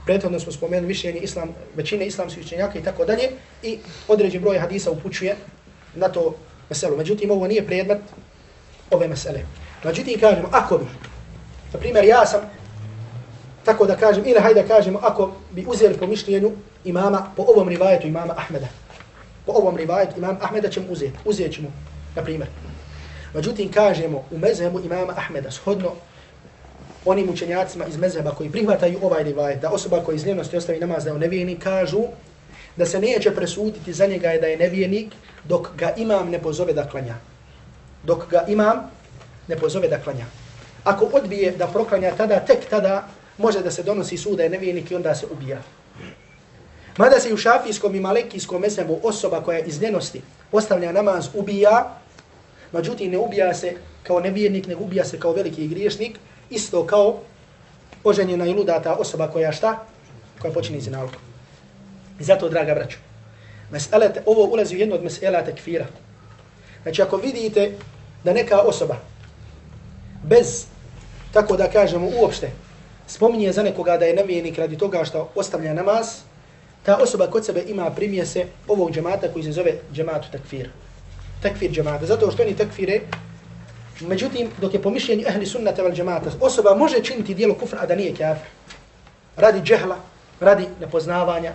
prethodno smo spomenuli mišljenje islam, većine islamskih učenjaka i tako dalje, i određen broj hadisa upućuje na to meselu. Međutim, ovo nije predmet ove mesele. Međutim, kažemo, ako bi, na primjer, ja sam, tako da kažem, ili hajde kažemo, ako bi uzeli po mišljenju imama, po ovom rivajetu imama Ahmeda, po ovom rivajetu imama Ahmeda ćemo uzeti, uzet ćemo, na primjer. Međutim, kažemo, u mezhebu imama Ahmeda, shodno onim učenjacima iz mezheba koji prihvataju ovaj rivajet, da osoba koja iz njenosti ostavi namaz da je nevijenik, kažu da se neće presuditi za njega da je nevijenik dok ga imam ne pozove da klanja. Dok ga imam ne pozove da klanja. Ako odbije da proklanja tada, tek tada može da se donosi suda je nevijenik i onda se ubija. Mada se u šafijskom i malekijskom mesebu osoba koja iz njenosti ostavlja namaz ubija, međutim ne ubija se kao nevjernik, ne ubija se kao veliki griješnik, isto kao oženjena i ludata osoba koja šta? Koja počini zinalku. I zato, draga braću, meselete, ovo ulazi u jedno od mesela tekfira. Znači, ako vidite da neka osoba bez, tako da kažemo uopšte, spominje za nekoga da je nevijenik radi toga što ostavlja namaz, ta osoba kod sebe ima primije se ovog džemata koji se zove džematu takfir. Takfir džemata. Zato što oni takfire, Međutim, dok je po mišljenju ehli sunnata vel džemata, osoba može činiti dijelo kufra, a da nije kafir. Radi džehla, radi nepoznavanja,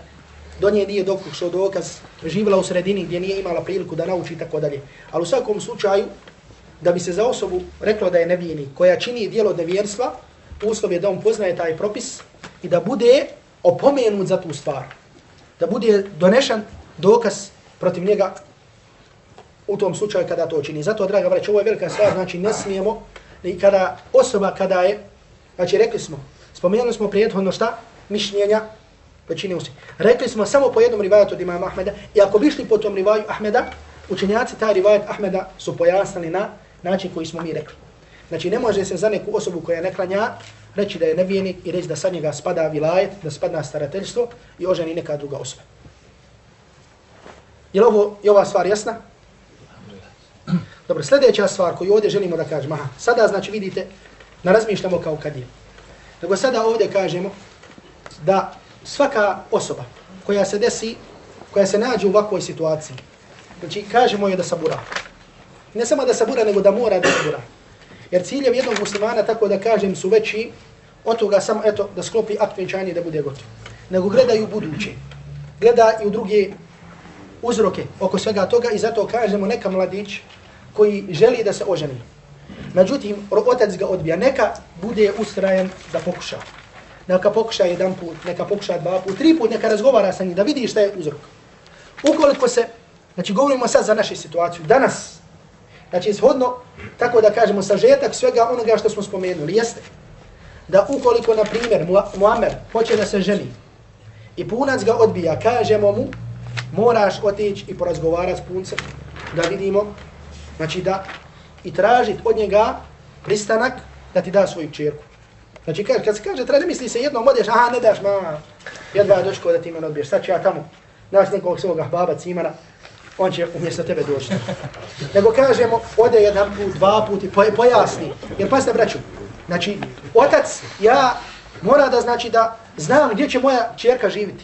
do nje nije dokušao dokaz, živjela u sredini gdje nije imala priliku da nauči i tako dalje. Ali u svakom slučaju, da bi se za osobu reklo da je nevijeni, koja čini dijelo nevjerstva, uslov je da on poznaje taj propis i da bude opomenut za tu stvar. Da bude donešan dokaz protiv njega u tom slučaju kada to čini. Zato, draga vreć, ovo je velika stvar, znači ne smijemo, i kada osoba, kada je, znači rekli smo, spomenuli smo prijethodno šta? Mišljenja većine usi. Rekli smo samo po jednom rivajatu od imama Ahmeda, i ako bi išli po tom rivaju Ahmeda, učenjaci taj rivajat Ahmeda su pojasnili na način koji smo mi rekli. Znači ne može se za neku osobu koja ne klanja reći da je nevijenik i reći da sa njega spada vilajet, da spada starateljstvo i oženi neka druga osoba. Je li ovo, je ova stvar jasna? Dobro, sljedeća stvar koju ovdje želimo da kažemo, aha, sada znači vidite, ne razmišljamo kao kadir. Nego sada ovdje kažemo da svaka osoba koja se desi, koja se nađe u ovakvoj situaciji, znači kažemo je da sabura. Ne samo da sabura, nego da mora da sabura. Jer ciljev jednog muslimana, tako da kažem, su veći od toga samo eto, da sklopi akt venčanja da bude gotov. Nego gledaju buduće. Gleda i u druge uzroke oko svega toga i zato kažemo neka mladić koji želi da se oženi. Međutim, otac ga odbija. Neka bude ustrajen da pokuša. Neka pokuša jedan put, neka pokuša dva put, tri put, neka razgovara sa njim, da vidi šta je uzrok. Ukoliko se, znači govorimo sad za našu situaciju, danas, znači shodno, tako da kažemo, sažetak svega onoga što smo spomenuli, jeste da ukoliko, na primjer, Muammer hoće da se ženi i punac ga odbija, kažemo mu, moraš otići i porazgovarati s puncem, da vidimo Znači da i tražit od njega pristanak da ti da svoju čerku. Znači kad, kad se kaže, treba ne misli se jednom odeš, aha ne daš, ma, jedva doško da ti mene odbiješ, sad ću ja tamo naš nekog svoga baba cimana, on će umjesto tebe doći. Nego kažemo, ode jedan put, dva put i pojasni. Jer pasite braću, znači, otac, ja mora da znači da znam gdje će moja čerka živiti.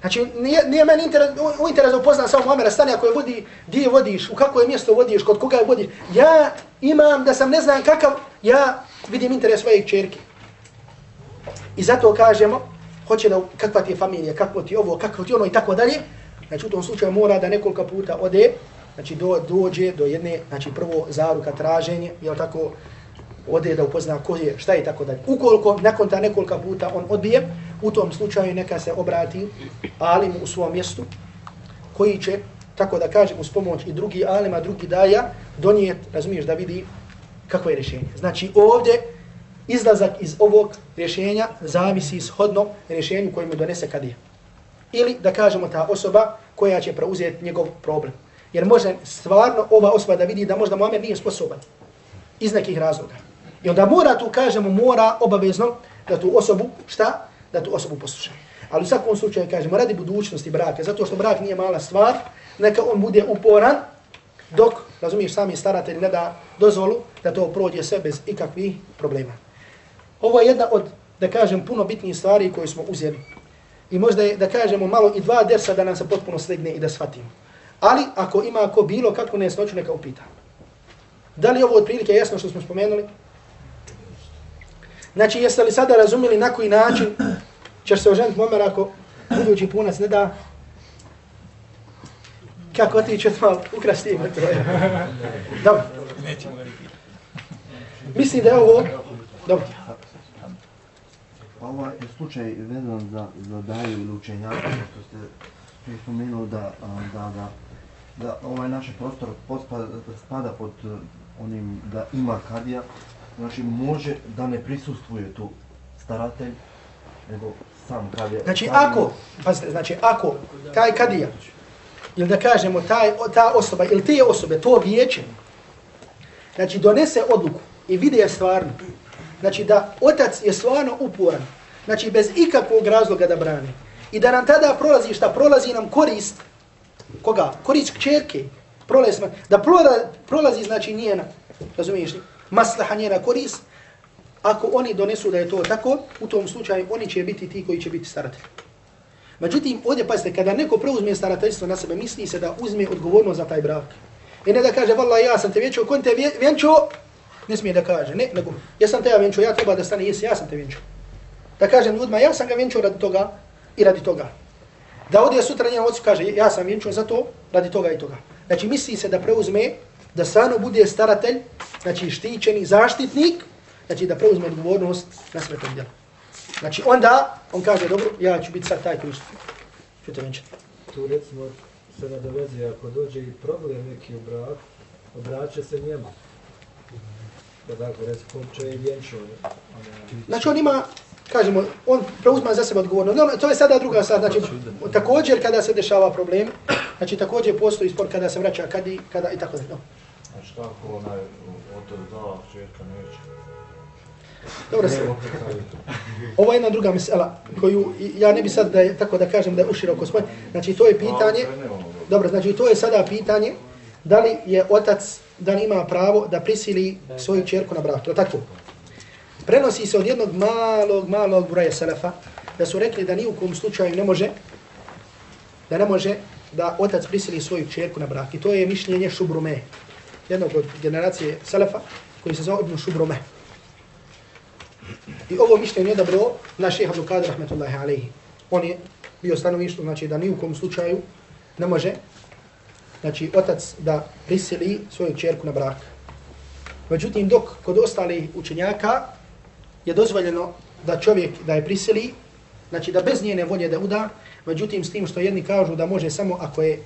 Znači, nije, nije meni interes, u interesu upoznam samo Muamera Stanja koje vodi, gdje je vodiš, u kako je mjesto vodiš, kod koga je vodiš. Ja imam da sam ne znam kakav, ja vidim interes svoje čerke. I zato kažemo, hoće da, kakva ti je familija, kako ti ovo, kako ti ono i tako dalje. Znači, u tom slučaju mora da nekoliko puta ode, znači do, dođe do jedne, znači prvo zaruka traženje, je tako, ode da upozna ko je, šta je tako dalje. Ukoliko nakon ta nekoliko puta on odbije, u tom slučaju neka se obrati alimu u svom mjestu, koji će, tako da kažem, uz pomoć i drugi alima, drugi daja, donijet, razumiješ, da vidi kako je rješenje. Znači ovdje izlazak iz ovog rješenja zavisi shodno rješenju koje mu donese kadija. Ili da kažemo ta osoba koja će preuzeti njegov problem. Jer može stvarno ova osoba da vidi da možda Muhammed nije sposoban iz nekih razloga. I onda mora tu, kažemo, mora obavezno da tu osobu, šta? Da tu osobu posluša. Ali u svakom slučaju, kažemo, radi budućnosti braka, zato što brak nije mala stvar, neka on bude uporan, dok, razumiješ, sami staratelj ne da dozvolu da to prođe sve bez ikakvih problema. Ovo je jedna od, da kažem, puno bitnijih stvari koje smo uzeli. I možda je, da kažemo, malo i dva dersa da nam se potpuno slegne i da shvatimo. Ali, ako ima ko bilo kako nesnoću, neka upita. Da li ovo otprilike jasno što smo spomenuli? Znači, jeste li sada razumjeli na koji način ćeš se oženiti momer ako budući punac ne da kako ti će malo ukrasti ime tvoje. Dobro. Mislim da je ovo... Dobro. Ovaj je slučaj vezan za, za daju ili učenjaka, što ste prije spomenuli da, da, da, da ovaj naš prostor pospada, spada pod e, onim da ima kadija, znači može da ne prisustvuje tu staratelj, nego sam kadija. Znači ako, pazite, znači ako taj kadija, ili da kažemo taj, ta osoba, ili te osobe, to vijeće, znači donese odluku i vide je stvarno, znači da otac je stvarno uporan, znači bez ikakvog razloga da brani, i da nam tada prolazi šta, prolazi nam korist, koga? Korist kćerke, prolazi, da prolazi znači njena, razumiješ li, maslaha njena korist, ako oni donesu da je to tako, u tom slučaju oni će biti ti koji će biti staratelji. Međutim, ovdje pazite, kada neko preuzme starateljstvo na sebe, misli se da uzme odgovornost za taj brak. I ne da kaže, valla, ja sam te vjenčao, kon te vjenčao, ne smije da kaže, ne, nego, ja sam te ja vjenčao, ja treba da stane, jesi, ja sam te vjenčao. Da kažem ljudima, ja sam ga vjenčao radi toga i radi toga. Da odje sutra njen ocu kaže, ja sam vjenčao za to, radi toga i toga. Znači, misli se da preuzme, da stvarno bude staratelj, znači štićeni zaštitnik, znači da preuzme odgovornost na sve to djelo. Znači onda on kaže, dobro, ja ću biti sad taj koji ću te venčati. Tu recimo se nadovezi, ako dođe i problem neki u brak, obraća se njemu. Da tako, je vjenčao. Znači on ima, kažemo, on preuzma za sebe odgovornost. No, to je sada druga stvar, znači također kada se dešava problem, znači također postoji spor kada se vraća, kada i, kada i tako da. No. Znači tako onaj otac da, čerka neće. Dobro se. Ovo je jedna druga mesela koju ja ne bi sad da je, tako da kažem da je uširoko spoj. Znači to je pitanje. Dobro, znači to je sada pitanje da li je otac da li ima pravo da prisili svoju čerku na brak. To tako. Prenosi se od jednog malog, malog broja selefa da su rekli da ni u kom slučaju ne može da ne može da otac prisili svoju čerku na brak. I to je mišljenje Šubrume, jednog od generacije selefa koji se zove Ibn Šubrume. I ovo mišljenje je dobro na šeha Abdul Qadir rahmetullahi alaihi. On je bio stanovišto, znači da ni u kom slučaju ne može znači otac da prisili svoju čerku na brak. Međutim, dok kod ostali učenjaka je dozvoljeno da čovjek da je prisili, znači da bez njene volje da uda, međutim s tim što jedni kažu da može samo ako je